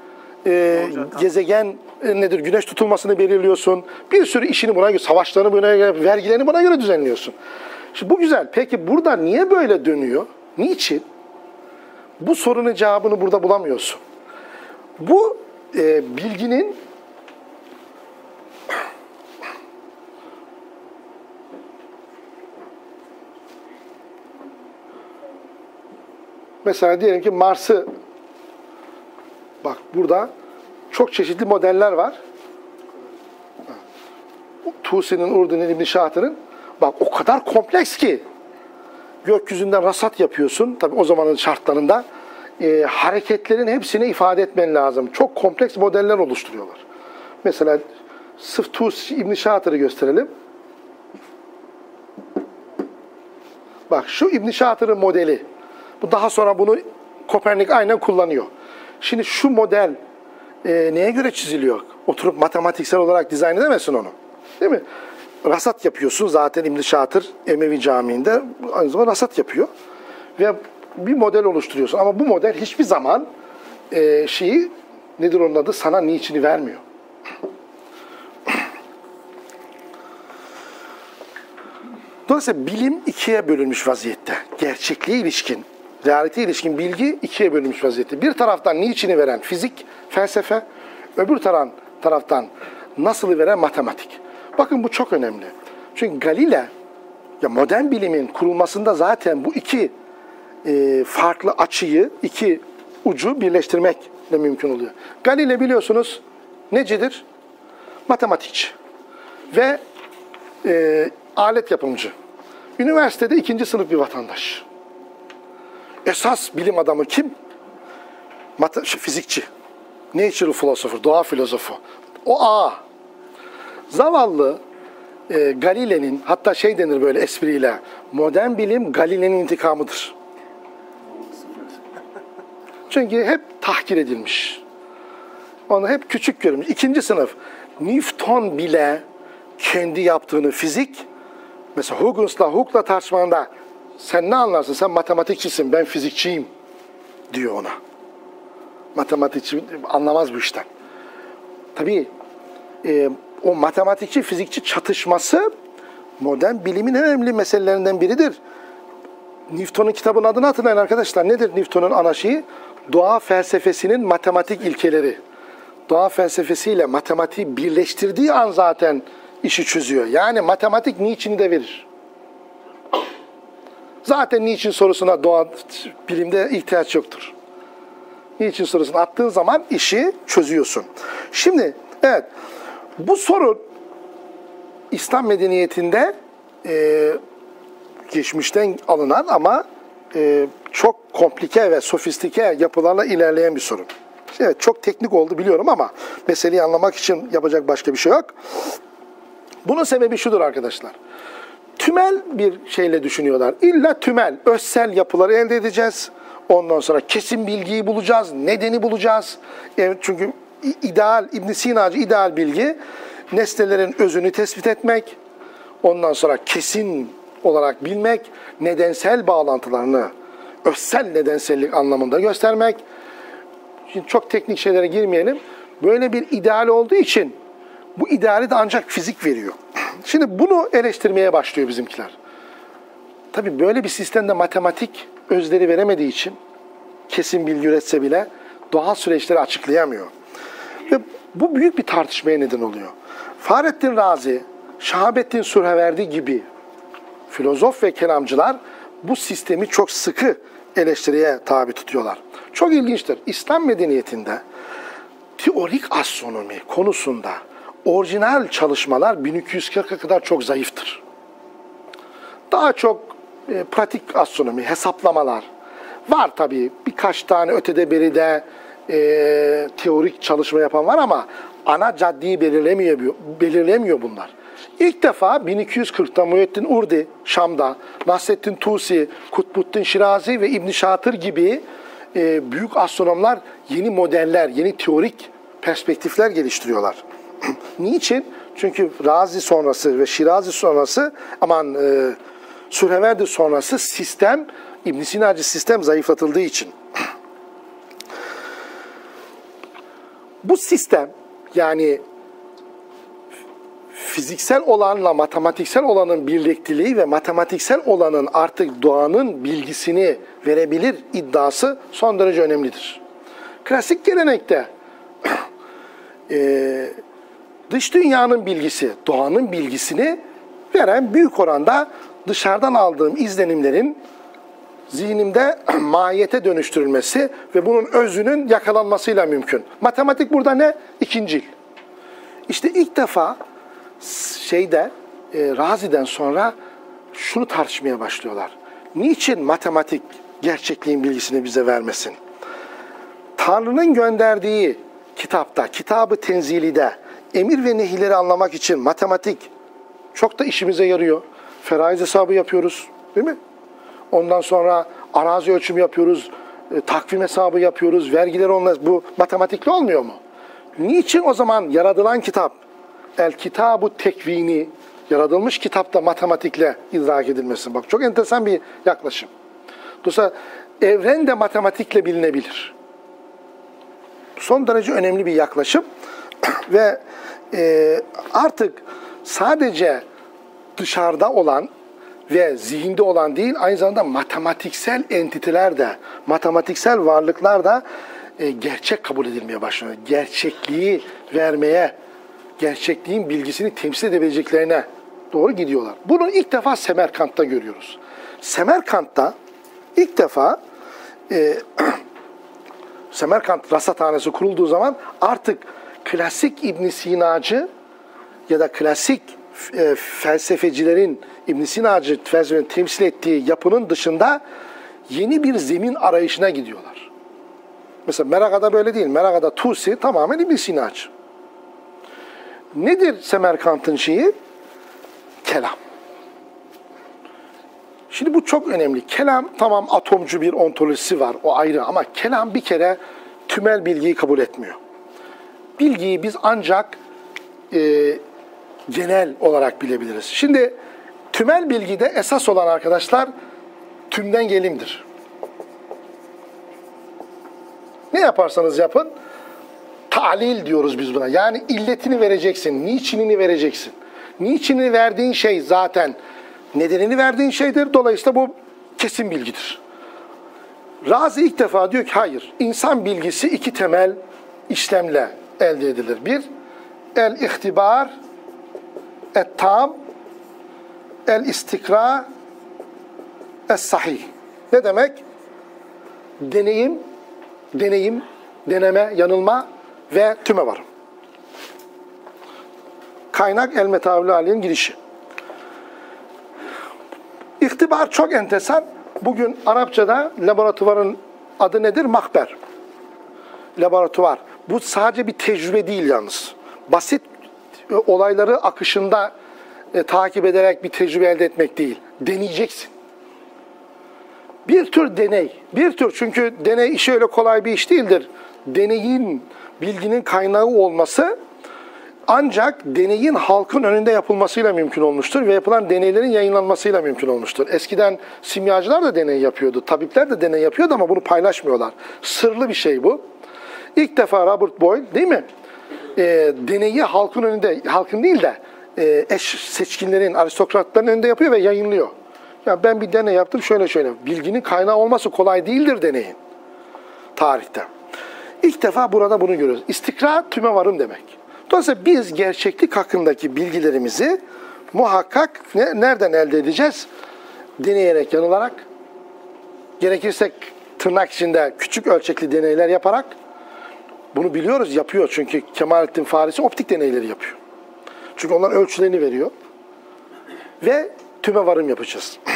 e, gezegen e, nedir? Güneş tutulmasını belirliyorsun. Bir sürü işini buna göre, savaşlarını buna göre, vergilerini buna göre düzenliyorsun. Şimdi bu güzel. Peki burada niye böyle dönüyor? Niçin? Bu sorunun cevabını burada bulamıyorsun. Bu e, bilginin Mesela diyelim ki Mars'ı bak burada çok çeşitli modeller var. Tusi'nin, Urdun'un, İbn Şahat'ın bak o kadar kompleks ki gökyüzünden rasat yapıyorsun. Tabii o zamanın şartlarında e, hareketlerin hepsini ifade etmen lazım. Çok kompleks modeller oluşturuyorlar. Mesela sırf Tusi İbn Şahat'ı gösterelim. Bak şu İbn Şahat'ın modeli. Bu daha sonra bunu Kopernik aynen kullanıyor. Şimdi şu model e, neye göre çiziliyor? Oturup matematiksel olarak dizayn edemezsin onu. Değil mi? Rasat yapıyorsun zaten İbn Şatır Emevi Camii'nde aynı zamanda rasat yapıyor. Ve bir model oluşturuyorsun. Ama bu model hiçbir zaman e, şeyi nedir onun adı sana niçini vermiyor. Dolayısıyla bilim ikiye bölünmüş vaziyette. Gerçekliğe ilişkin, realite ilişkin bilgi ikiye bölünmüş vaziyette. Bir taraftan niçini veren fizik, felsefe, öbür taraftan, taraftan nasılı veren matematik. Bakın bu çok önemli. Çünkü Galile, ya modern bilimin kurulmasında zaten bu iki e, farklı açıyı, iki ucu birleştirmekle mümkün oluyor. Galile biliyorsunuz necidir? Matematikçi ve e, alet yapımcı. Üniversitede ikinci sınıf bir vatandaş. Esas bilim adamı kim? Mat şey, fizikçi. Natural philosopher, doğa filozofu. O A. Zavallı e, Galile'nin, hatta şey denir böyle espriyle, modern bilim Galile'nin intikamıdır. Çünkü hep tahkir edilmiş. Onu hep küçük görmüş. İkinci sınıf. Newton bile kendi yaptığını fizik, mesela Huggens'la Hooke'la tartışmanda sen ne anlarsın? Sen matematikçisin, ben fizikçiyim diyor ona. Matematikçi anlamaz bu işten. Tabii e, o matematikçi fizikçi çatışması modern bilimin en önemli meselelerinden biridir. Newton'un kitabının adını hatırlayın arkadaşlar. Nedir Newton'un ana şeyi? Doğa felsefesinin matematik ilkeleri. Doğa felsefesiyle matematiği birleştirdiği an zaten işi çözüyor. Yani matematik niçin de verir. Zaten niçin sorusuna doğa bilimde ihtiyaç yoktur. Niçin sorusunu attığın zaman işi çözüyorsun. Şimdi evet bu sorun İslam medeniyetinde e, geçmişten alınan ama e, çok komplike ve sofistike yapılarla ilerleyen bir sorun. Evet çok teknik oldu biliyorum ama meseleyi anlamak için yapacak başka bir şey yok. Bunun sebebi şudur arkadaşlar. Tümel bir şeyle düşünüyorlar. İlla tümel, özsel yapıları elde edeceğiz. Ondan sonra kesin bilgiyi bulacağız, nedeni bulacağız. Evet, çünkü ideal, İbn Sinacı ideal bilgi nesnelerin özünü tespit etmek, ondan sonra kesin olarak bilmek, nedensel bağlantılarını özsel nedensellik anlamında göstermek. Şimdi çok teknik şeylere girmeyelim. Böyle bir ideal olduğu için bu ideali de ancak fizik veriyor. Şimdi bunu eleştirmeye başlıyor bizimkiler. Tabii böyle bir sistemde matematik özleri veremediği için kesin bilgi üretse bile doğal süreçleri açıklayamıyor. Ve bu büyük bir tartışmaya neden oluyor. Fahrettin Razi, Şahabettin Surheverdi gibi filozof ve kelamcılar bu sistemi çok sıkı eleştiriye tabi tutuyorlar. Çok ilginçtir. İslam medeniyetinde teorik astronomi konusunda orijinal çalışmalar 1240'a kadar çok zayıftır. Daha çok e, pratik astronomi, hesaplamalar var tabii. Birkaç tane ötede beride e, teorik çalışma yapan var ama ana caddeyi belirlemiyor, belirlemiyor bunlar. İlk defa 1240'ta Muhyiddin Urdi Şam'da, Nasreddin Tusi, Kutbuddin Şirazi ve İbn Şatır gibi e, büyük astronomlar yeni modeller, yeni teorik perspektifler geliştiriyorlar. Niçin? Çünkü Razi sonrası ve Şirazi sonrası aman e, Sürheverdi sonrası sistem İbn Sinacı sistem zayıflatıldığı için. Bu sistem yani fiziksel olanla matematiksel olanın birlikteliği ve matematiksel olanın artık doğanın bilgisini verebilir iddiası son derece önemlidir. Klasik gelenekte e, dış dünyanın bilgisi, doğanın bilgisini veren büyük oranda dışarıdan aldığım izlenimlerin zihnimde mahiyete dönüştürülmesi ve bunun özünün yakalanmasıyla mümkün. Matematik burada ne? İkincil. İşte ilk defa şeyde e, Razi'den sonra şunu tartışmaya başlıyorlar. Niçin matematik gerçekliğin bilgisini bize vermesin? Tanrı'nın gönderdiği kitapta, kitabı tenzilide emir ve nehirleri anlamak için matematik çok da işimize yarıyor. Feraiz hesabı yapıyoruz değil mi? Ondan sonra arazi ölçümü yapıyoruz, e, takvim hesabı yapıyoruz, vergileri onunla bu matematikli olmuyor mu? Niçin o zaman yaratılan kitap, el kitabu tekvini, yaratılmış kitapta matematikle idrak edilmesin? Bak çok enteresan bir yaklaşım. Dolayısıyla evren de matematikle bilinebilir. Son derece önemli bir yaklaşım ve e, artık sadece dışarıda olan ve zihinde olan değil, aynı zamanda matematiksel entiteler de, matematiksel varlıklar da e, gerçek kabul edilmeye başlıyor. Gerçekliği vermeye, gerçekliğin bilgisini temsil edebileceklerine doğru gidiyorlar. Bunu ilk defa Semerkant'ta görüyoruz. Semerkant'ta ilk defa e, Semerkant rasathanesi kurulduğu zaman artık klasik İbn Sinacı ya da klasik e, felsefecilerin İbn Sinacı felsefenin temsil ettiği yapının dışında yeni bir zemin arayışına gidiyorlar. Mesela Meraka'da böyle değil. Meraka'da Tusi tamamen İbn Sinacı. Nedir Semerkant'ın şeyi? Kelam. Şimdi bu çok önemli. Kelam tamam atomcu bir ontolojisi var. O ayrı ama kelam bir kere tümel bilgiyi kabul etmiyor. Bilgiyi biz ancak e, genel olarak bilebiliriz. Şimdi tümel bilgide esas olan arkadaşlar tümden gelimdir. Ne yaparsanız yapın talil diyoruz biz buna. Yani illetini vereceksin, niçinini vereceksin. Niçinini verdiğin şey zaten nedenini verdiğin şeydir. Dolayısıyla bu kesin bilgidir. Razi ilk defa diyor ki hayır, insan bilgisi iki temel işlemle elde edilir. Bir, el-ihtibar, et-tam, el-istikra, es-sahih. Ne demek? Deneyim, deneyim, deneme, yanılma ve tüme varım. Kaynak El Metavül Ali'nin girişi. İhtibar çok enteresan. Bugün Arapçada laboratuvarın adı nedir? Mahber. Laboratuvar. Bu sadece bir tecrübe değil yalnız. Basit e, olayları akışında e, takip ederek bir tecrübe elde etmek değil. Deneyeceksin. Bir tür deney. Bir tür çünkü deney işi öyle kolay bir iş değildir. Deneyin, bilginin kaynağı olması ancak deneyin halkın önünde yapılmasıyla mümkün olmuştur ve yapılan deneylerin yayınlanmasıyla mümkün olmuştur. Eskiden simyacılar da deney yapıyordu, tabipler de deney yapıyordu ama bunu paylaşmıyorlar. Sırlı bir şey bu. İlk defa Robert Boyle değil mi? E, deneyi halkın önünde, halkın değil de e, eş seçkinlerin, aristokratların önünde yapıyor ve yayınlıyor. Ya ben bir deney yaptım şöyle şöyle. Bilginin kaynağı olması kolay değildir deneyin tarihte. İlk defa burada bunu görüyoruz. İstikrar tüme varım demek. Dolayısıyla biz gerçeklik hakkındaki bilgilerimizi muhakkak ne, nereden elde edeceğiz? Deneyerek, yanılarak, gerekirse tırnak içinde küçük ölçekli deneyler yaparak, Bunu biliyoruz yapıyor çünkü Kemalettin Farisi optik deneyleri yapıyor. Çünkü onlar ölçülerini veriyor. Ve tüme varım yapacağız.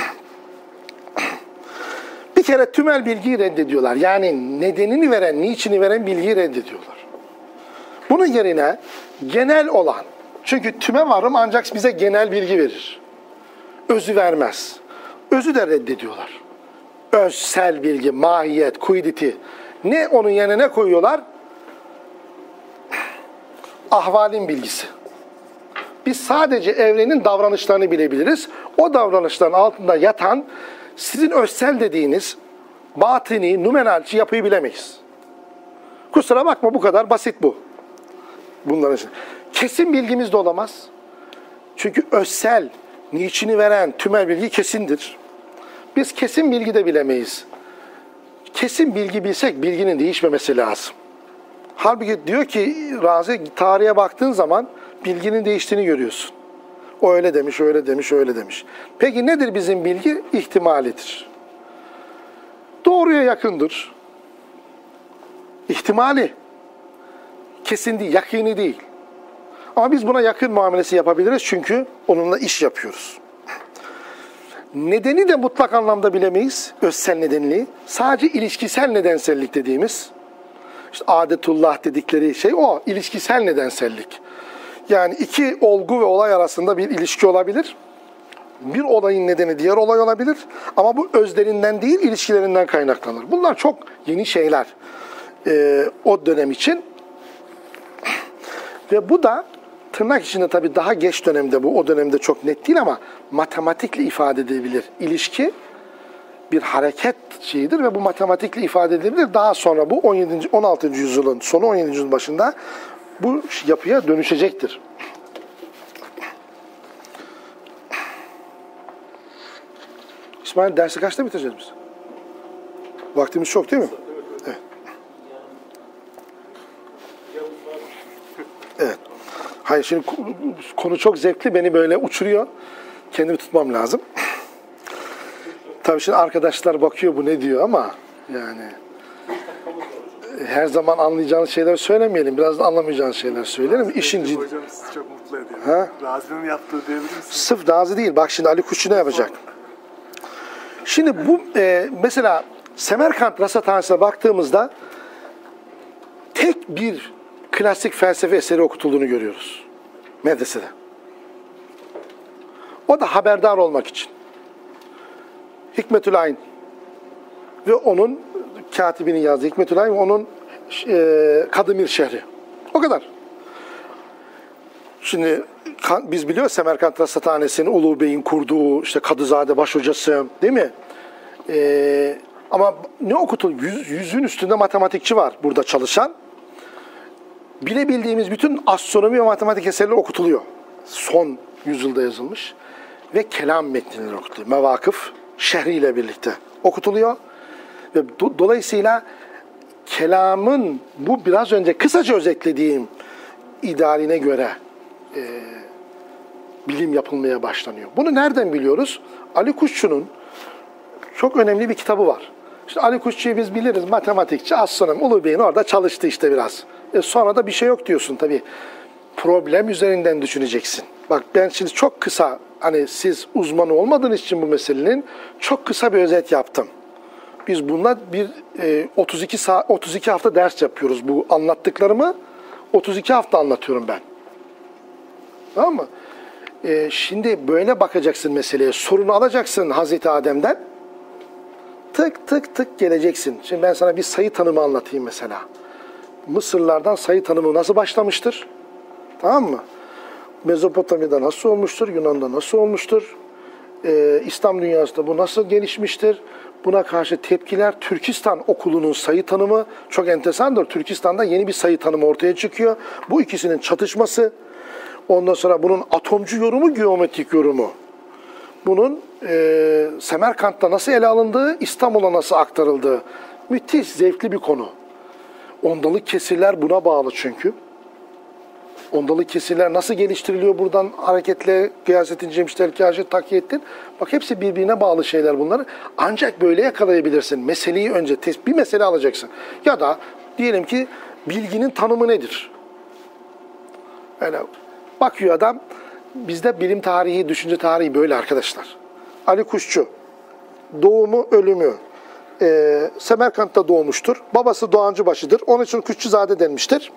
Bir kere tümel bilgiyi reddediyorlar. Yani nedenini veren, niçini veren bilgiyi reddediyorlar. Bunun yerine genel olan, çünkü tüme varım ancak bize genel bilgi verir. Özü vermez. Özü de reddediyorlar. Özsel bilgi, mahiyet, kuiditi. Ne onun yerine ne koyuyorlar? Ahvalin bilgisi. Biz sadece evrenin davranışlarını bilebiliriz. O davranışların altında yatan sizin özsel dediğiniz batini, numenalci yapıyı bilemeyiz. Kusura bakma bu kadar basit bu. Bunların için. Kesin bilgimiz de olamaz. Çünkü özsel, niçini veren tümel bilgi kesindir. Biz kesin bilgi de bilemeyiz. Kesin bilgi bilsek bilginin değişmemesi lazım. Halbuki diyor ki Razi tarihe baktığın zaman bilginin değiştiğini görüyorsun. O öyle demiş, öyle demiş, öyle demiş. Peki nedir bizim bilgi? İhtimalidir. Doğruya yakındır. İhtimali. Kesin değil, yakini değil. Ama biz buna yakın muamelesi yapabiliriz çünkü onunla iş yapıyoruz. Nedeni de mutlak anlamda bilemeyiz, özsel nedenliği. Sadece ilişkisel nedensellik dediğimiz, işte adetullah dedikleri şey o, ilişkisel nedensellik. Yani iki olgu ve olay arasında bir ilişki olabilir. Bir olayın nedeni diğer olay olabilir. Ama bu özlerinden değil, ilişkilerinden kaynaklanır. Bunlar çok yeni şeyler ee, o dönem için. Ve bu da tırnak içinde tabii daha geç dönemde bu, o dönemde çok net değil ama matematikle ifade edilebilir. İlişki bir hareket şeyidir ve bu matematikle ifade edilebilir. Daha sonra bu 17. 16. yüzyılın sonu 17. yüzyılın başında bu yapıya dönüşecektir. İsmail dersi kaçta bitireceğiz biz? Vaktimiz çok değil mi? Evet. Evet. Hayır şimdi konu çok zevkli beni böyle uçuruyor. Kendimi tutmam lazım. Tabii şimdi arkadaşlar bakıyor bu ne diyor ama yani her zaman anlayacağınız şeyler söylemeyelim. Biraz da anlamayacağınız şeyler söyleyelim. İşin ciddi. Hocam sizi çok mutlu ediyor. Ha? Razi'nin yaptığı diyebilir misiniz? Sırf Dazi değil. Bak şimdi Ali Kuşçu ne yapacak? Şimdi bu e, mesela Semerkant Rasathanesi'ne baktığımızda tek bir klasik felsefe eseri okutulduğunu görüyoruz. Medresede. O da haberdar olmak için. Hikmetül Ayn ve onun katibinin yazdığı Hikmetül Ayn ve onun e, Kadımir şehri. O kadar. Şimdi biz biliyoruz Semerkant Rasathanesi'ni Ulu Bey'in kurduğu işte Kadızade başhocası değil mi? Ee, ama ne okutul? Yüz, yüzün üstünde matematikçi var burada çalışan. Bilebildiğimiz bütün astronomi ve matematik eserleri okutuluyor. Son yüzyılda yazılmış. Ve kelam metnileri okutuluyor. Mevakıf şehriyle birlikte okutuluyor. Ve do- dolayısıyla kelamın bu biraz önce kısaca özetlediğim idealine göre bilim yapılmaya başlanıyor. Bunu nereden biliyoruz? Ali Kuşçu'nun çok önemli bir kitabı var. İşte Ali Kuşçu'yu biz biliriz, matematikçi, astronom. Ulu Bey'in orada çalıştı işte biraz. E sonra da bir şey yok diyorsun tabii. Problem üzerinden düşüneceksin. Bak ben şimdi çok kısa, hani siz uzmanı olmadığınız için bu meselenin çok kısa bir özet yaptım. Biz bununla bir e, 32 saat, 32 hafta ders yapıyoruz. Bu anlattıklarımı 32 hafta anlatıyorum ben. Tamam mı? Ee, şimdi böyle bakacaksın meseleye. Sorunu alacaksın Hazreti Adem'den. Tık tık tık geleceksin. Şimdi ben sana bir sayı tanımı anlatayım mesela. Mısırlardan sayı tanımı nasıl başlamıştır? Tamam mı? Mezopotamya'da nasıl olmuştur? Yunan'da nasıl olmuştur? Ee, İslam dünyasında bu nasıl gelişmiştir? Buna karşı tepkiler Türkistan okulunun sayı tanımı çok enteresandır. Türkistan'da yeni bir sayı tanımı ortaya çıkıyor. Bu ikisinin çatışması. Ondan sonra bunun atomcu yorumu, geometrik yorumu. Bunun e, Semerkant'ta nasıl ele alındığı, İstanbul'a nasıl aktarıldığı. Müthiş, zevkli bir konu. Ondalık kesirler buna bağlı çünkü. Ondalık kesirler nasıl geliştiriliyor buradan hareketle Gıyasettin Cemşiter, Kaşif, Takiyettin. Bak hepsi birbirine bağlı şeyler bunlar. Ancak böyle yakalayabilirsin. Meseleyi önce, bir mesele alacaksın. Ya da diyelim ki bilginin tanımı nedir? Öyle bakıyor adam. Bizde bilim tarihi, düşünce tarihi böyle arkadaşlar. Ali Kuşçu, doğumu, ölümü. Ee, Semerkant'ta doğmuştur. Babası Doğancıbaşı'dır. Onun için Kuşçuzade denmiştir.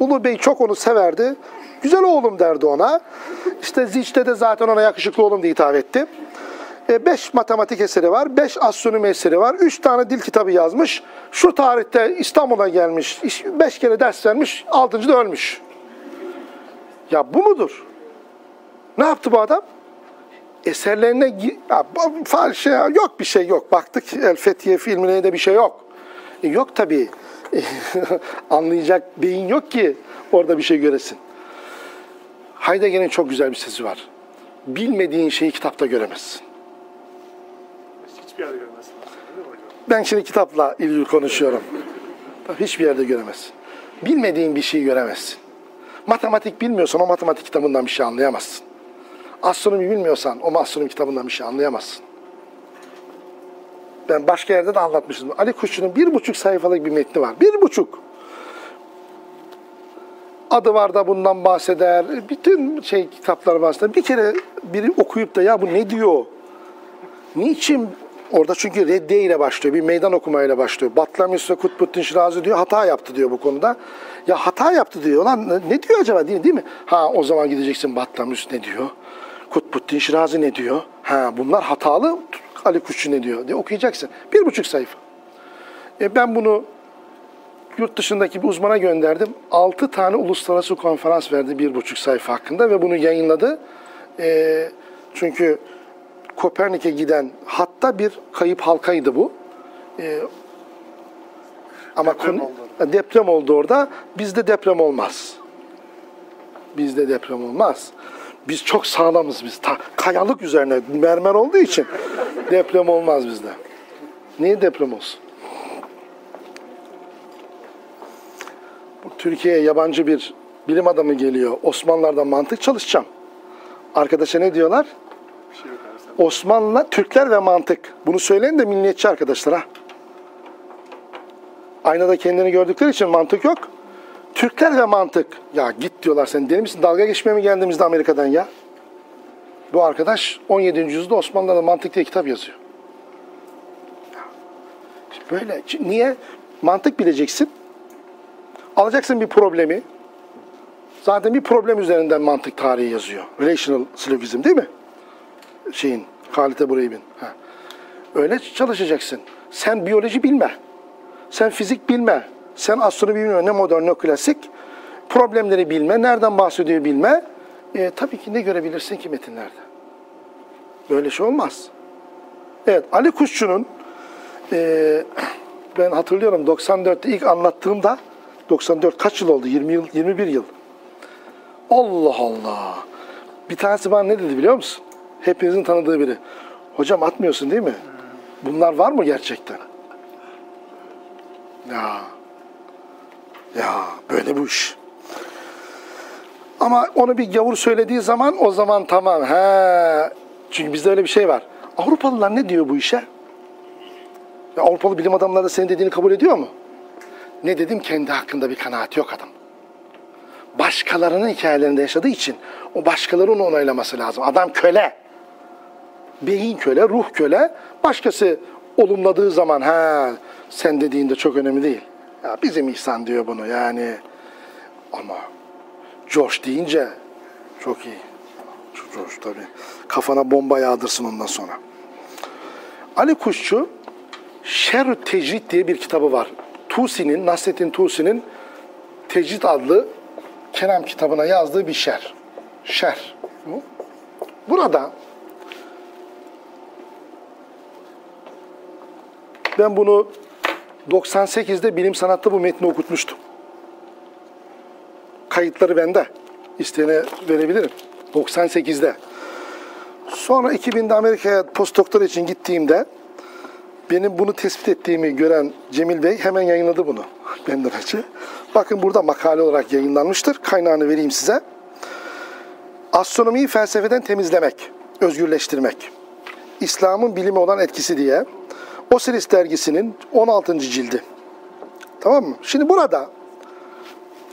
Ulu Bey çok onu severdi. Güzel oğlum derdi ona. İşte Ziç'te de zaten ona yakışıklı oğlum diye hitap etti. E, beş matematik eseri var, beş astronomi eseri var, üç tane dil kitabı yazmış. Şu tarihte İstanbul'a gelmiş, iş- beş kere ders vermiş, altıncı da ölmüş. Ya bu mudur? Ne yaptı bu adam? Eserlerine şey, yok bir şey yok. Baktık El Fethiye filmine de bir şey yok. E, yok tabii. Anlayacak beyin yok ki orada bir şey göresin. Heidegger'in çok güzel bir sesi var. Bilmediğin şeyi kitapta göremezsin. Hiçbir yerde hocam? Ben şimdi kitapla ilgili konuşuyorum. Hiçbir yerde göremezsin. Bilmediğin bir şeyi göremezsin. Matematik bilmiyorsan o matematik kitabından bir şey anlayamazsın. Astronomi bilmiyorsan o astronomi kitabından bir şey anlayamazsın. Ben başka yerde de anlatmıştım. Ali Kuşçu'nun bir buçuk sayfalık bir metni var. Bir buçuk. Adı var da bundan bahseder. Bütün şey kitaplar bahseder. Bir kere biri okuyup da ya bu ne diyor? Niçin? Orada çünkü reddiye ile başlıyor. Bir meydan okumayla başlıyor. Batlamyus ve Kutbuddin Şirazi diyor hata yaptı diyor bu konuda. Ya hata yaptı diyor. Lan ne- diyor acaba değil, değil mi? Ha o zaman gideceksin Batlamyus ne diyor? Kutbuddin Şirazi ne diyor? Ha bunlar hatalı. Ali Kuşçu ne diyor? diye okuyacaksın. Bir buçuk sayfa. E ben bunu yurt dışındaki bir uzmana gönderdim. Altı tane uluslararası konferans verdi bir buçuk sayfa hakkında ve bunu yayınladı. E, çünkü Kopernik'e giden hatta bir kayıp halkaydı bu. Ee, ama Deprem konu- oldu. deprem oldu orada. Bizde deprem olmaz. Bizde deprem olmaz. Biz çok sağlamız biz. Ta- kayalık üzerine mermer olduğu için deprem olmaz bizde. Niye deprem olsun? Türkiye'ye yabancı bir bilim adamı geliyor. Osmanlılardan mantık çalışacağım. Arkadaşa ne diyorlar? Şey. Osmanlı, Türkler ve mantık. Bunu söyleyin de milliyetçi arkadaşlar ha. Aynada kendini gördükleri için mantık yok. Türkler ve mantık. Ya git diyorlar sen deli misin? Dalga geçmeye mi geldiğimizde Amerika'dan ya? Bu arkadaş 17. yüzyılda Osmanlılar'da mantık diye kitap yazıyor. Böyle. Niye? Mantık bileceksin. Alacaksın bir problemi. Zaten bir problem üzerinden mantık tarihi yazıyor. Relational syllogism değil mi? şeyin Halit Ebu Reyb'in. Ha. Öyle çalışacaksın. Sen biyoloji bilme. Sen fizik bilme. Sen astronomi bilme. Ne modern ne klasik. Problemleri bilme. Nereden bahsediyor bilme. E, tabii ki ne görebilirsin ki metinlerde. Böyle şey olmaz. Evet Ali Kuşçu'nun e, ben hatırlıyorum 94'te ilk anlattığımda 94 kaç yıl oldu? 20 yıl, 21 yıl. Allah Allah. Bir tanesi bana ne dedi biliyor musun? Hepinizin tanıdığı biri. Hocam atmıyorsun değil mi? Bunlar var mı gerçekten? Ya. Ya böyle bu iş. Ama onu bir gavur söylediği zaman o zaman tamam. He. Çünkü bizde öyle bir şey var. Avrupalılar ne diyor bu işe? Ya Avrupalı bilim adamları da senin dediğini kabul ediyor mu? Ne dedim? Kendi hakkında bir kanaati yok adam başkalarının hikayelerinde yaşadığı için o başkaları onu onaylaması lazım. Adam köle. Beyin köle, ruh köle. Başkası olumladığı zaman ha sen dediğinde çok önemli değil. Ya bizim İhsan diyor bunu yani. Ama Josh deyince çok iyi. Çok Josh tabii. Kafana bomba yağdırsın ondan sonra. Ali Kuşçu Şer Tecrit diye bir kitabı var. Tusi'nin, Nasrettin Tusi'nin Tecrit adlı Kerem kitabına yazdığı bir şer. Şer. Bu. Burada ben bunu 98'de bilim sanatta bu metni okutmuştum. Kayıtları bende. İsteyene verebilirim. 98'de. Sonra 2000'de Amerika'ya postdoktor için gittiğimde benim bunu tespit ettiğimi gören Cemil Bey hemen yayınladı bunu benden önce. Bakın burada makale olarak yayınlanmıştır. Kaynağını vereyim size. Astronomiyi felsefeden temizlemek, özgürleştirmek. İslam'ın bilime olan etkisi diye. Osiris dergisinin 16. cildi. Tamam mı? Şimdi burada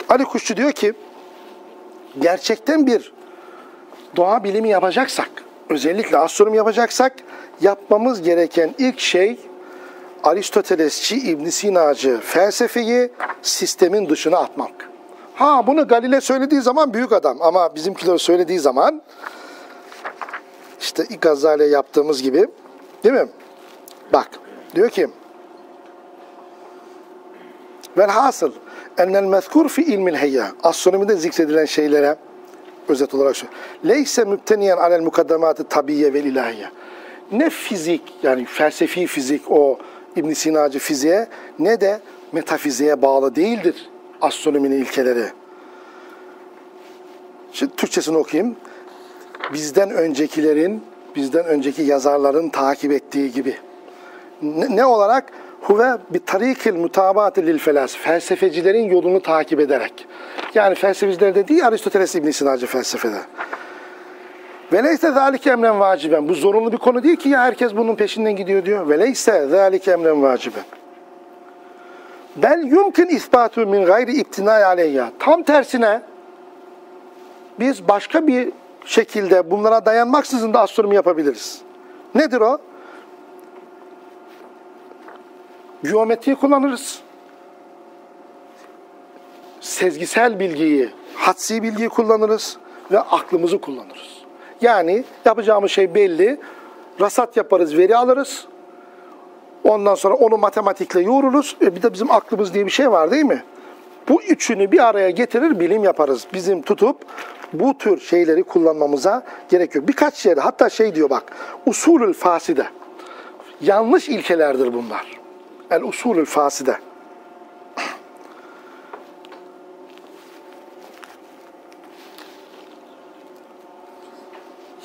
Ali Kuşçu diyor ki gerçekten bir doğa bilimi yapacaksak, özellikle astronomi yapacaksak yapmamız gereken ilk şey Aristotelesçi, İbn Sinacı felsefeyi sistemin dışına atmak. Ha bunu Galile söylediği zaman büyük adam ama bizimkiler söylediği zaman işte Gazali yaptığımız gibi değil mi? Bak diyor ki velhasıl ennel mezkur fi ilmil heyya astronomide zikredilen şeylere özet olarak şu. Leyse mübteniyen alel mukaddematı tabiye vel ilahiye. Ne fizik yani felsefi fizik o İbn Sinacı fiziğe ne de metafiziğe bağlı değildir astronominin ilkeleri. Şimdi Türkçesini okuyayım. Bizden öncekilerin, bizden önceki yazarların takip ettiği gibi. Ne, olarak? Huve bir tarikil mutabatı lil felas. Felsefecilerin yolunu takip ederek. Yani felsefeciler de değil Aristoteles İbn Sinacı felsefede. Ve leyse zâlike emren vaciben. Bu zorunlu bir konu değil ki ya herkes bunun peşinden gidiyor diyor. Ve leyse zâlike emren vaciben. Bel yumkin ispatu min gayri iptinai aleyya. Tam tersine biz başka bir şekilde bunlara dayanmaksızın da astronomi yapabiliriz. Nedir o? Geometriyi kullanırız. Sezgisel bilgiyi, hadsi bilgiyi kullanırız ve aklımızı kullanırız. Yani yapacağımız şey belli. Rasat yaparız, veri alırız. Ondan sonra onu matematikle yoğururuz. E bir de bizim aklımız diye bir şey var değil mi? Bu üçünü bir araya getirir, bilim yaparız. Bizim tutup bu tür şeyleri kullanmamıza gerek yok. Birkaç yerde hatta şey diyor bak, usulül faside. Yanlış ilkelerdir bunlar. El usulül faside.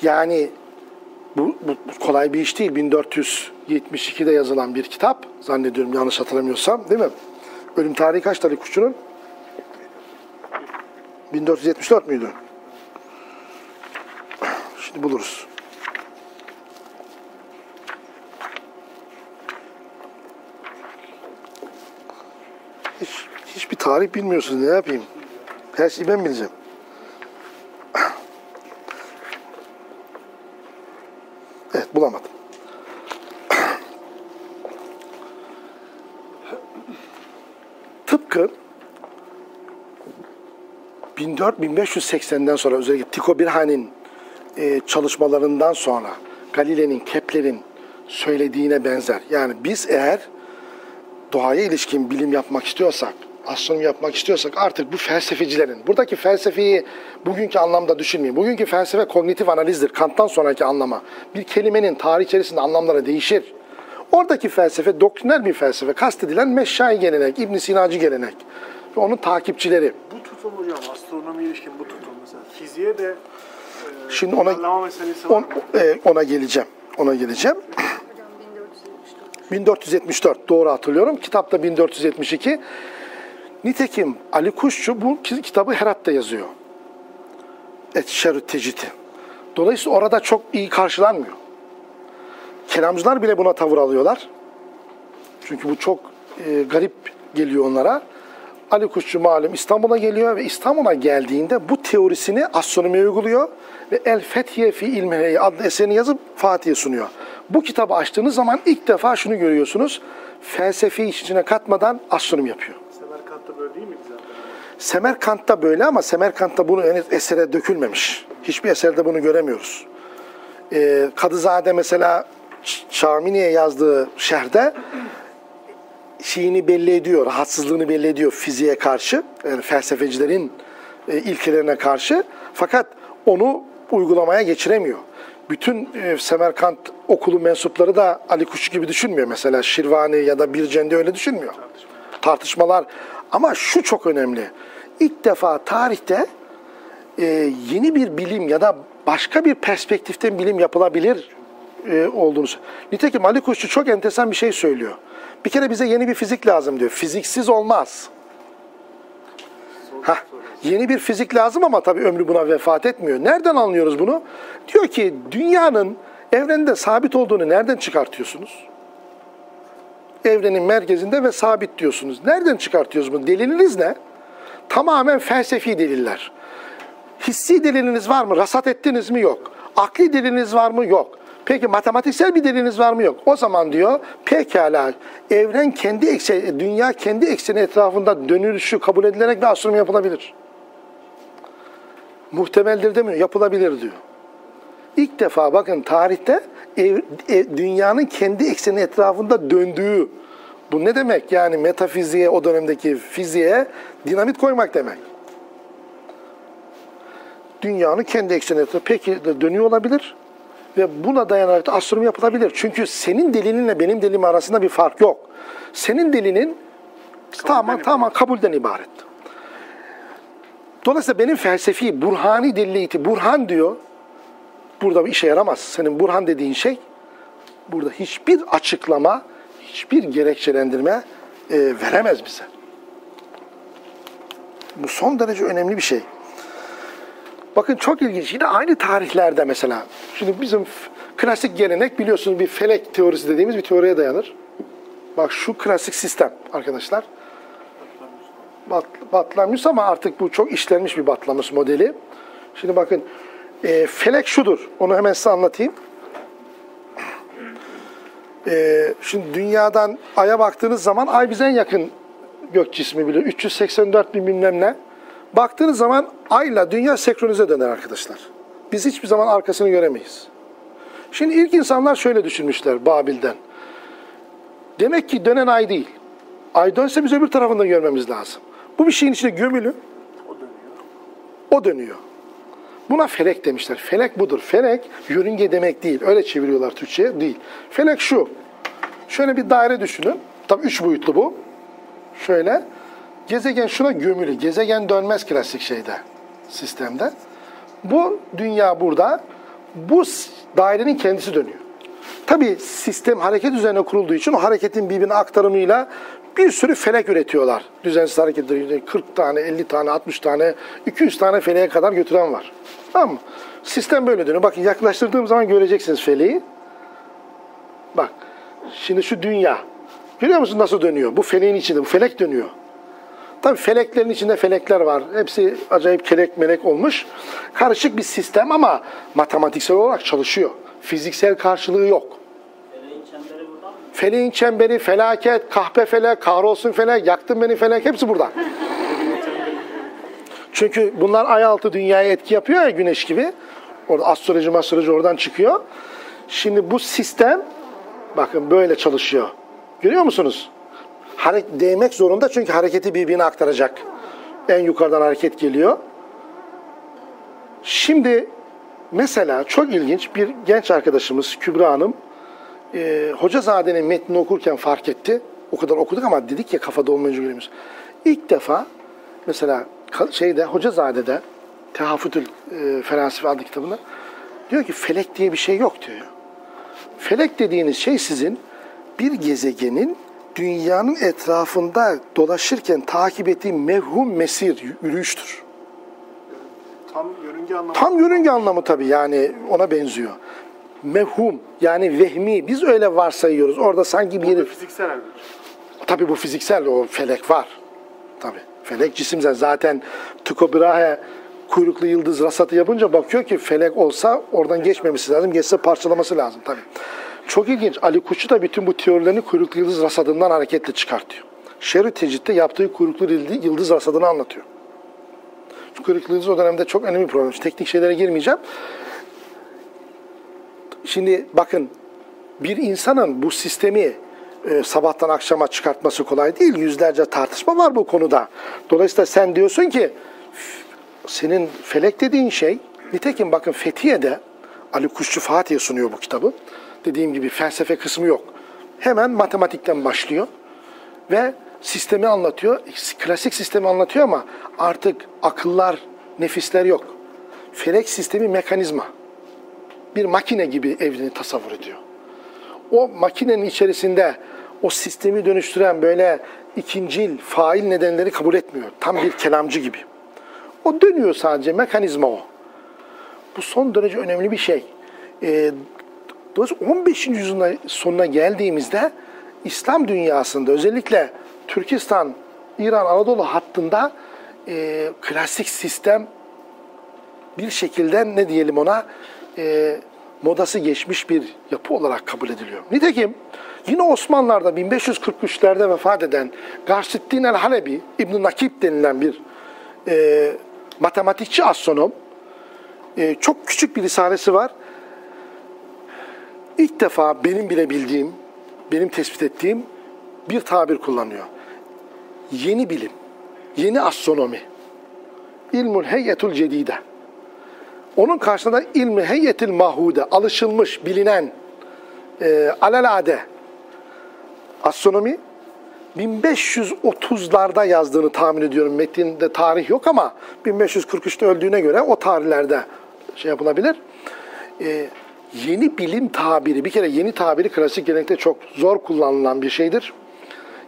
Yani bu, bu kolay bir iş değil. 1472'de yazılan bir kitap. Zannediyorum yanlış hatırlamıyorsam değil mi? Ölüm tarihi kaç Ali Kuşçu'nun? 1474 müydü? Şimdi buluruz. Hiç, hiçbir tarih bilmiyorsunuz. Ne yapayım? Her şeyi ben bileceğim. Evet bulamadım. Tıpkı 1400-1580'den sonra özellikle Tycho Brahe'nin e, çalışmalarından sonra Galile'nin, Kepler'in söylediğine benzer. Yani biz eğer doğaya ilişkin bilim yapmak istiyorsak, astronomi yapmak istiyorsak artık bu felsefecilerin, buradaki felsefeyi bugünkü anlamda düşünmeyin. Bugünkü felsefe kognitif analizdir. Kant'tan sonraki anlama. Bir kelimenin tarih içerisinde anlamları değişir. Oradaki felsefe doktriner bir felsefe. Kastedilen Meşşai gelenek, İbn Sinacı gelenek ve onun takipçileri. Bu tutum hocam astronomiye ilişkin bu tutum mesela. Fiziğe de e, Şimdi ona var on, e, ona geleceğim. Ona geleceğim. Hocam 1474. 1474 doğru hatırlıyorum. Kitapta 1472. Nitekim Ali Kuşçu bu ki- kitabı Herat'ta yazıyor. Et şerü tecidi. Dolayısıyla orada çok iyi karşılanmıyor. Kelamcılar bile buna tavır alıyorlar. Çünkü bu çok e, garip geliyor onlara. Ali Kuşçu malum İstanbul'a geliyor ve İstanbul'a geldiğinde bu teorisini astronomiye uyguluyor ve El Fethiye fi İlmihi adlı eserini yazıp Fatih'e sunuyor. Bu kitabı açtığınız zaman ilk defa şunu görüyorsunuz. Felsefeyi içine katmadan astronomi yapıyor. Semerkant'ta böyle değil miydi zaten? Semerkant'ta böyle ama Semerkant'ta bunu henüz esere dökülmemiş. Hiçbir eserde bunu göremiyoruz. Ee, Kadızade mesela Şamini'ye yazdığı şerde şeyini belli ediyor, rahatsızlığını belli ediyor fiziğe karşı, yani felsefecilerin e, ilkelerine karşı. Fakat onu uygulamaya geçiremiyor. Bütün e, Semerkant okulu mensupları da Ali Kuşçu gibi düşünmüyor. Mesela Şirvani ya da Bircendi öyle düşünmüyor. Tartışmalar. Ama şu çok önemli. İlk defa tarihte e, yeni bir bilim ya da başka bir perspektiften bilim yapılabilir e, olduğunu. Nitekim Ali Kuşçu çok enteresan bir şey söylüyor. Bir kere bize yeni bir fizik lazım diyor. Fiziksiz olmaz. Hah, yeni bir fizik lazım ama tabii ömrü buna vefat etmiyor. Nereden anlıyoruz bunu? Diyor ki dünyanın evrende sabit olduğunu nereden çıkartıyorsunuz? Evrenin merkezinde ve sabit diyorsunuz. Nereden çıkartıyoruz bunu? Deliliniz ne? tamamen felsefi deliller. Hissi deliliniz var mı? Rasat ettiniz mi? Yok. Akli deliliniz var mı? Yok. Peki matematiksel bir deliliniz var mı? Yok. O zaman diyor pekala evren kendi ekseni, dünya kendi ekseni etrafında dönüşü kabul edilerek bir astronomi yapılabilir. Muhtemeldir demiyor, yapılabilir diyor. İlk defa bakın tarihte ev, ev- dünyanın kendi ekseni etrafında döndüğü, bu ne demek? Yani metafiziğe, o dönemdeki fiziğe dinamit koymak demek. Dünyanın kendi ekseni etrafında peki dönüyor olabilir ve buna dayanarak da astronomi yapılabilir. Çünkü senin delilinle benim delilim arasında bir fark yok. Senin delinin tamamen, tamamen kabulden ibaret. Dolayısıyla benim felsefi, burhani deliliyeti, burhan diyor, burada bir işe yaramaz. Senin burhan dediğin şey, burada hiçbir açıklama, hiçbir gerekçelendirme e, veremez bize. Bu son derece önemli bir şey. Bakın çok ilginç. Yine aynı tarihlerde mesela. Şimdi bizim klasik gelenek biliyorsunuz bir felek teorisi dediğimiz bir teoriye dayanır. Bak şu klasik sistem arkadaşlar. Bat, Batlamyus ama artık bu çok işlenmiş bir Batlamyus modeli. Şimdi bakın e, felek şudur. Onu hemen size anlatayım. E, şimdi dünyadan Ay'a baktığınız zaman Ay bize en yakın gök cismi biliyor. 384 bin bilmem ne. Baktığınız zaman Ay'la dünya senkronize döner arkadaşlar. Biz hiçbir zaman arkasını göremeyiz. Şimdi ilk insanlar şöyle düşünmüşler Babil'den. Demek ki dönen Ay değil. Ay dönse biz öbür tarafında görmemiz lazım. Bu bir şeyin içine gömülü. O dönüyor. Buna felek demişler. Felek budur. Felek yörünge demek değil. Öyle çeviriyorlar Türkçe'ye. Değil. Felek şu. Şöyle bir daire düşünün. Tabii üç boyutlu bu. Şöyle. Gezegen şuna gömülü. Gezegen dönmez klasik şeyde. Sistemde. Bu dünya burada. Bu dairenin kendisi dönüyor. Tabii sistem hareket üzerine kurulduğu için o hareketin birbirine aktarımıyla bir sürü felek üretiyorlar. Düzensiz hareketleri 40 tane, 50 tane, 60 tane, 200 tane feleğe kadar götüren var. Tamam mı? Sistem böyle dönüyor. Bakın yaklaştırdığım zaman göreceksiniz feleği. Bak. Şimdi şu dünya. Görüyor musun nasıl dönüyor? Bu feleğin içinde. Bu felek dönüyor. Tabii feleklerin içinde felekler var. Hepsi acayip kelek melek olmuş. Karışık bir sistem ama matematiksel olarak çalışıyor. Fiziksel karşılığı yok. Feleğin çemberi buradan? Feleğin çemberi, felaket, kahpe felek, kahrolsun felek, yaktın beni felek hepsi burada. Çünkü bunlar ay altı dünyaya etki yapıyor ya güneş gibi. Orada astroloji astroloji oradan çıkıyor. Şimdi bu sistem bakın böyle çalışıyor. Görüyor musunuz? Hare değmek zorunda çünkü hareketi birbirine aktaracak. En yukarıdan hareket geliyor. Şimdi mesela çok ilginç bir genç arkadaşımız Kübra Hanım e, Hocazade'nin metnini okurken fark etti. O kadar okuduk ama dedik ya kafada olmayınca göremiyoruz. İlk defa mesela şeyde Hocazade'de Tehafütül e, Felasife adlı kitabında diyor ki felek diye bir şey yok diyor. Felek dediğiniz şey sizin bir gezegenin dünyanın etrafında dolaşırken takip ettiği mevhum mesir, yürüyüştür. Tam yörünge anlamı. Tam yörünge anlamı tabii yani ona benziyor. Mevhum yani vehmi biz öyle varsayıyoruz. Orada sanki bir yeri... fiziksel elbette. Tabii bu fiziksel o felek var. Tabii. Felek cisimsel. Zaten Tycho Brahe kuyruklu yıldız rasatı yapınca bakıyor ki felek olsa oradan geçmemesi lazım. Geçse parçalaması lazım tabii. Çok ilginç. Ali Kuşçu da bütün bu teorilerini kuyruklu yıldız rasadından hareketle çıkartıyor. Şerü Tecit'te yaptığı kuyruklu yıldız rasadını anlatıyor. Şu kuyruklu yıldız o dönemde çok önemli bir problem. Teknik şeylere girmeyeceğim. Şimdi bakın bir insanın bu sistemi e, sabahtan akşama çıkartması kolay değil. Yüzlerce tartışma var bu konuda. Dolayısıyla sen diyorsun ki senin felek dediğin şey nitekim bakın Fethiye'de Ali Kuşçu Fatih'e sunuyor bu kitabı. Dediğim gibi felsefe kısmı yok. Hemen matematikten başlıyor ve sistemi anlatıyor. Klasik sistemi anlatıyor ama artık akıllar, nefisler yok. Felek sistemi mekanizma. Bir makine gibi evreni tasavvur ediyor o makinenin içerisinde o sistemi dönüştüren böyle ikincil fail nedenleri kabul etmiyor. Tam bir kelamcı gibi. O dönüyor sadece, mekanizma o. Bu son derece önemli bir şey. Ee, dolayısıyla 15. yüzyılın sonuna geldiğimizde İslam dünyasında özellikle Türkistan, İran, Anadolu hattında e, klasik sistem bir şekilde ne diyelim ona e, modası geçmiş bir yapı olarak kabul ediliyor. Nitekim yine Osmanlılar'da 1543'lerde vefat eden Garsiddin el-Halebi, İbn Nakib denilen bir e, matematikçi astronom, e, çok küçük bir risalesi var. İlk defa benim bile bildiğim, benim tespit ettiğim bir tabir kullanıyor. Yeni bilim, yeni astronomi. İlmul heyyetul cedide. Onun karşısında ilmi heyyetil mahude, alışılmış, bilinen, e, alelade astronomi 1530'larda yazdığını tahmin ediyorum. Metinde tarih yok ama 1543'te öldüğüne göre o tarihlerde şey yapılabilir. Ee, yeni bilim tabiri, bir kere yeni tabiri klasik gelenekte çok zor kullanılan bir şeydir.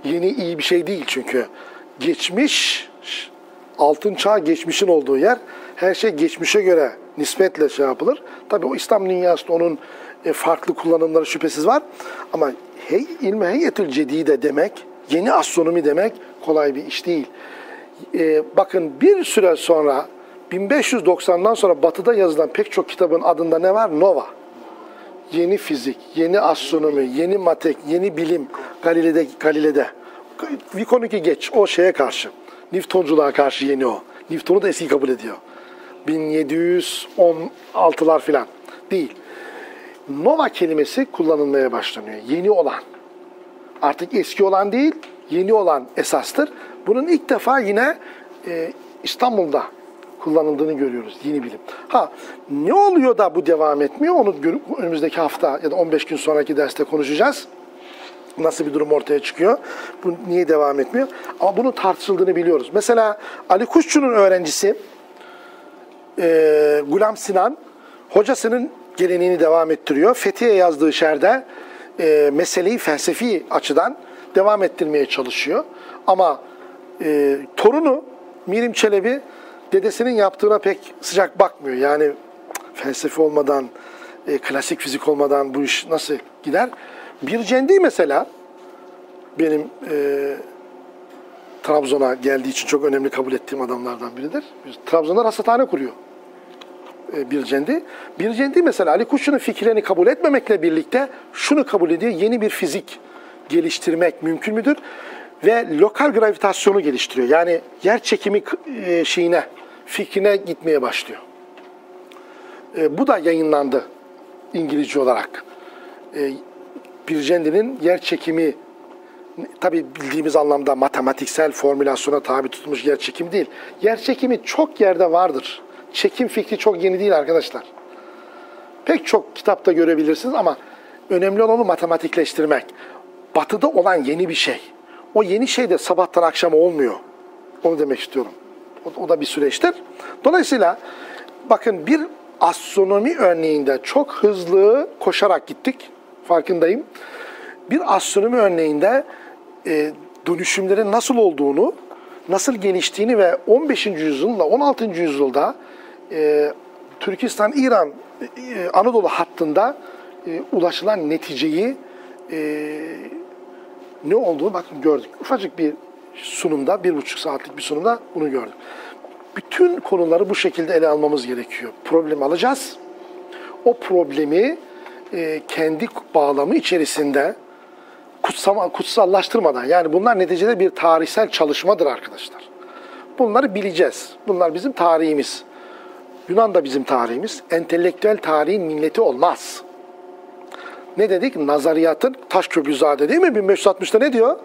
Yeni iyi bir şey değil çünkü. Geçmiş, altın çağ geçmişin olduğu yer. Her şey geçmişe göre nispetle şey yapılır. Tabii o İslam dünyasında onun e, farklı kullanımları şüphesiz var. Ama hey, ilmi heyyetül cedide demek, yeni astronomi demek kolay bir iş değil. E, bakın bir süre sonra 1590'dan sonra batıda yazılan pek çok kitabın adında ne var? Nova. Yeni fizik, yeni astronomi, yeni matek, yeni bilim Galile'de. Galile'de. Vikon'unki geç o şeye karşı. Newtonculuğa karşı yeni o. Newton'u da eski kabul ediyor. 1716'lar filan değil. Nova kelimesi kullanılmaya başlanıyor. Yeni olan. Artık eski olan değil, yeni olan esastır. Bunun ilk defa yine e, İstanbul'da kullanıldığını görüyoruz yeni bilim. Ha ne oluyor da bu devam etmiyor? Onu önümüzdeki hafta ya da 15 gün sonraki derste konuşacağız. Nasıl bir durum ortaya çıkıyor? Bu niye devam etmiyor? Ama bunun tartışıldığını biliyoruz. Mesela Ali Kuşçu'nun öğrencisi e, Gulam Sinan hocasının geleneğini devam ettiriyor. Fethiye yazdığı şerde e, meseleyi felsefi açıdan devam ettirmeye çalışıyor. Ama e, torunu Mirim Çelebi dedesinin yaptığına pek sıcak bakmıyor. Yani felsefe olmadan, e, klasik fizik olmadan bu iş nasıl gider? Bir cendi mesela benim e, Trabzon'a geldiği için çok önemli kabul ettiğim adamlardan biridir. Trabzon'da rasathane kuruyor e, Bircendi. Bircendi mesela Ali Kuşçu'nun fikirlerini kabul etmemekle birlikte şunu kabul ediyor. Yeni bir fizik geliştirmek mümkün müdür? Ve lokal gravitasyonu geliştiriyor. Yani yer çekimi e, şeyine, fikrine gitmeye başlıyor. E, bu da yayınlandı İngilizce olarak. E, Bircendi'nin yer çekimi tabi bildiğimiz anlamda matematiksel formülasyona tabi tutulmuş yer çekimi değil. Yer çekimi çok yerde vardır. Çekim fikri çok yeni değil arkadaşlar. Pek çok kitapta görebilirsiniz ama önemli olan onu matematikleştirmek. Batıda olan yeni bir şey. O yeni şey de sabahtan akşama olmuyor. Onu demek istiyorum. O, da bir süreçtir. Dolayısıyla bakın bir astronomi örneğinde çok hızlı koşarak gittik. Farkındayım. Bir astronomi örneğinde e, dönüşümlerin nasıl olduğunu, nasıl geliştiğini ve 15. yüzyılla 16. yüzyılda e, Türkistan, İran, e, Anadolu hattında e, ulaşılan neticeyi e, ne olduğunu bakın gördük. Ufacık bir sunumda, bir buçuk saatlik bir sunumda bunu gördük. Bütün konuları bu şekilde ele almamız gerekiyor. Problemi alacağız. O problemi e, kendi bağlamı içerisinde kutsama, kutsallaştırmadan yani bunlar neticede bir tarihsel çalışmadır arkadaşlar. Bunları bileceğiz. Bunlar bizim tarihimiz. Yunan da bizim tarihimiz. Entelektüel tarihin milleti olmaz. Ne dedik? Nazariyatın taş köprüzade değil mi? 1560'ta ne diyor?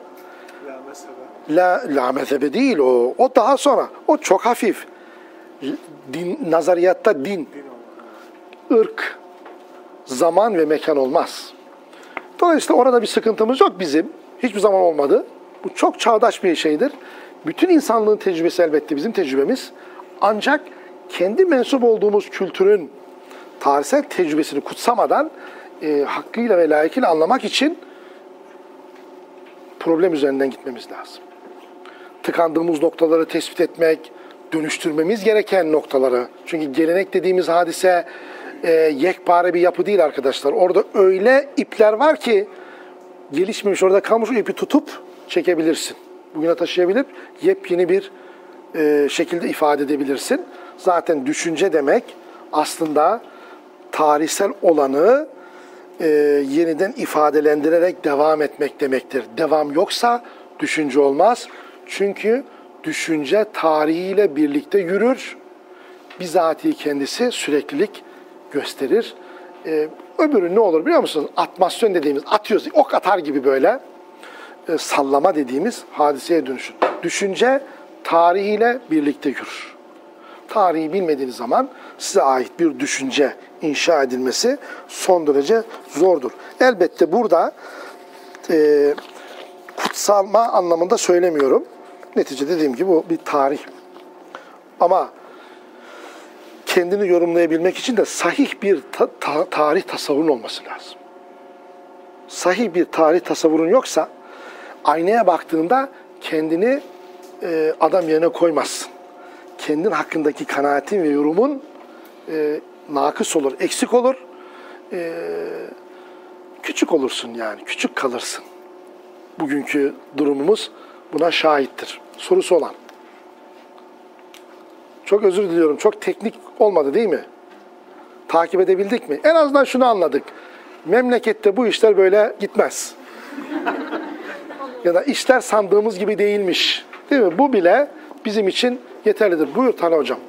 La, la mezhebe değil o. O daha sonra. O çok hafif. Din, nazariyatta din, ırk, zaman ve mekan olmaz. Dolayısıyla orada bir sıkıntımız yok bizim. Hiçbir zaman olmadı. Bu çok çağdaş bir şeydir. Bütün insanlığın tecrübesi elbette bizim tecrübemiz. Ancak kendi mensup olduğumuz kültürün tarihsel tecrübesini kutsamadan e, hakkıyla ve layıkıyla anlamak için problem üzerinden gitmemiz lazım. Tıkandığımız noktaları tespit etmek, dönüştürmemiz gereken noktaları. Çünkü gelenek dediğimiz hadise e, yekpare bir yapı değil arkadaşlar. Orada öyle ipler var ki gelişmemiş orada kalmış o ipi tutup çekebilirsin. Bugüne taşıyabilir, yepyeni bir e, şekilde ifade edebilirsin. Zaten düşünce demek aslında tarihsel olanı e, yeniden ifadelendirerek devam etmek demektir. Devam yoksa düşünce olmaz. Çünkü düşünce tarihiyle birlikte yürür. Bizatihi kendisi süreklilik gösterir. E, öbürü ne olur biliyor musunuz? Atmasyon dediğimiz atıyoruz, ok atar gibi böyle e, sallama dediğimiz hadiseye dönüşür. Düşünce tarihiyle birlikte yürür. Tarihi bilmediğiniz zaman size ait bir düşünce inşa edilmesi son derece zordur. Elbette burada e, kutsalma anlamında söylemiyorum. Netice dediğim gibi bu bir tarih. Ama kendini yorumlayabilmek için de sahih bir ta- ta- tarih tasavvurun olması lazım. Sahih bir tarih tasavvurun yoksa aynaya baktığında kendini e, adam yerine koymazsın. Kendin hakkındaki kanaatin ve yorumun e, nakıs olur, eksik olur. E, küçük olursun yani, küçük kalırsın. Bugünkü durumumuz buna şahittir. Sorusu olan. Çok özür diliyorum. Çok teknik olmadı değil mi? Takip edebildik mi? En azından şunu anladık. Memlekette bu işler böyle gitmez. ya da işler sandığımız gibi değilmiş. Değil mi? Bu bile bizim için yeterlidir. Buyur Tane Hocam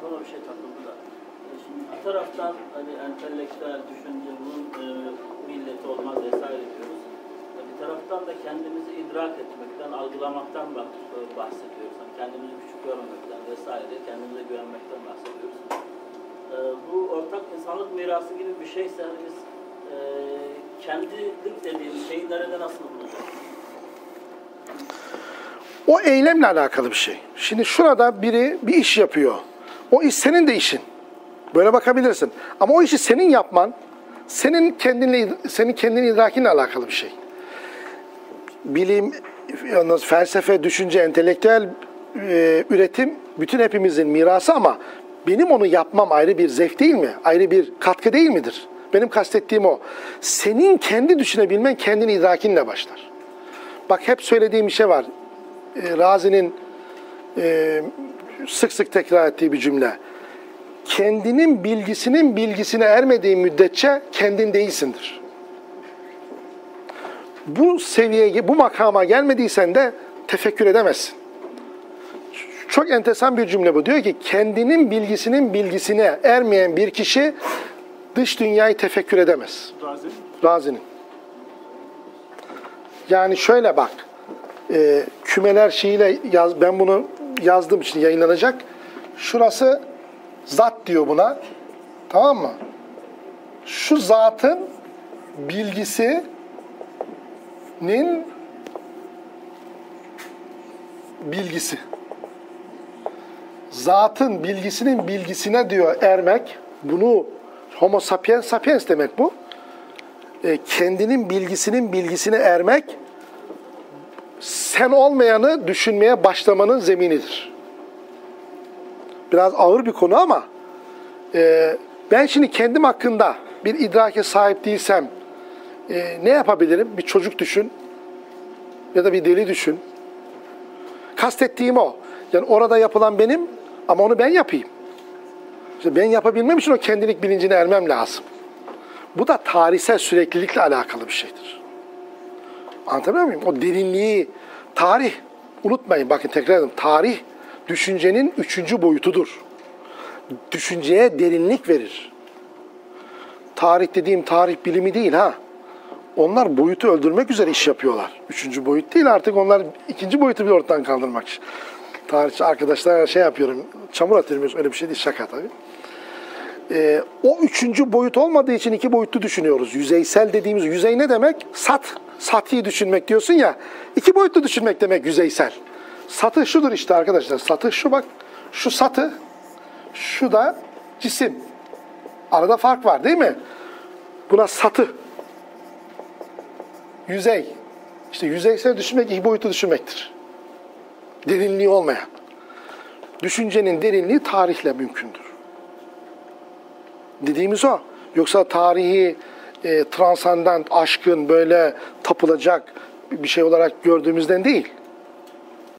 kafama bir şey takıldı da. E, Şimdi bir taraftan hani entelektüel düşünce bunun e, milleti olmaz vesaire diyoruz. E, bir taraftan da kendimizi idrak e, bahsediyoruz. Hani kendimizi küçük görmemekten vesaire, kendimize güvenmekten bahsediyoruz. E, bu ortak insanlık mirası gibi bir şeyse hani biz e, kendilik dediğimiz şeyi nerede nasıl bulacağız? O eylemle alakalı bir şey. Şimdi şurada biri bir iş yapıyor. O iş senin de işin. Böyle bakabilirsin. Ama o işi senin yapman, senin kendinle, senin kendini idrakinle alakalı bir şey. Bilim, yalnız felsefe, düşünce, entelektüel e, üretim bütün hepimizin mirası ama benim onu yapmam ayrı bir zevk değil mi? Ayrı bir katkı değil midir? Benim kastettiğim o. Senin kendi düşünebilmen kendini idrakinle başlar. Bak hep söylediğim bir şey var. E, Razi'nin e, sık sık tekrar ettiği bir cümle. Kendinin bilgisinin bilgisine ermediğin müddetçe kendin değilsindir. Bu seviyeye, bu makama gelmediysen de tefekkür edemezsin. Çok enteresan bir cümle bu. Diyor ki kendinin bilgisinin bilgisine ermeyen bir kişi dış dünyayı tefekkür edemez. Razi. Razi'nin. Yani şöyle bak, e, kümeler şeyiyle yaz, ben bunu yazdığım için yayınlanacak. Şurası zat diyor buna. Tamam mı? Şu zatın bilgisinin bilgisi. Zatın bilgisinin bilgisine diyor ermek. Bunu homo sapiens sapiens demek bu e, kendinin bilgisinin bilgisine ermek sen olmayanı düşünmeye başlamanın zeminidir. Biraz ağır bir konu ama e, ben şimdi kendim hakkında bir idrake sahip değilsem e, ne yapabilirim? Bir çocuk düşün ya da bir deli düşün. Kastettiğim o. Yani orada yapılan benim ama onu ben yapayım. İşte ben yapabilmem için o kendilik bilincine ermem lazım. Bu da tarihsel süreklilikle alakalı bir şeydir. Anlatabiliyor muyum? O derinliği, tarih, unutmayın bakın tekrar edin. Tarih, düşüncenin üçüncü boyutudur. Düşünceye derinlik verir. Tarih dediğim tarih bilimi değil ha. Onlar boyutu öldürmek üzere iş yapıyorlar. Üçüncü boyut değil artık onlar ikinci boyutu bir ortadan kaldırmak için. Tarihçi arkadaşlar şey yapıyorum, çamur atıyorum öyle bir şey değil şaka tabii. Ee, o üçüncü boyut olmadığı için iki boyutlu düşünüyoruz. Yüzeysel dediğimiz yüzey ne demek? Sat, sati düşünmek diyorsun ya. İki boyutlu düşünmek demek yüzeysel. Satı şudur işte arkadaşlar. Satı şu bak. Şu satı, şu da cisim. Arada fark var değil mi? Buna satı. Yüzey. İşte yüzeysel düşünmek iki boyutlu düşünmektir. Derinliği olmayan. Düşüncenin derinliği tarihle mümkündür dediğimiz o. Yoksa tarihi e, transandant, aşkın böyle tapılacak bir şey olarak gördüğümüzden değil.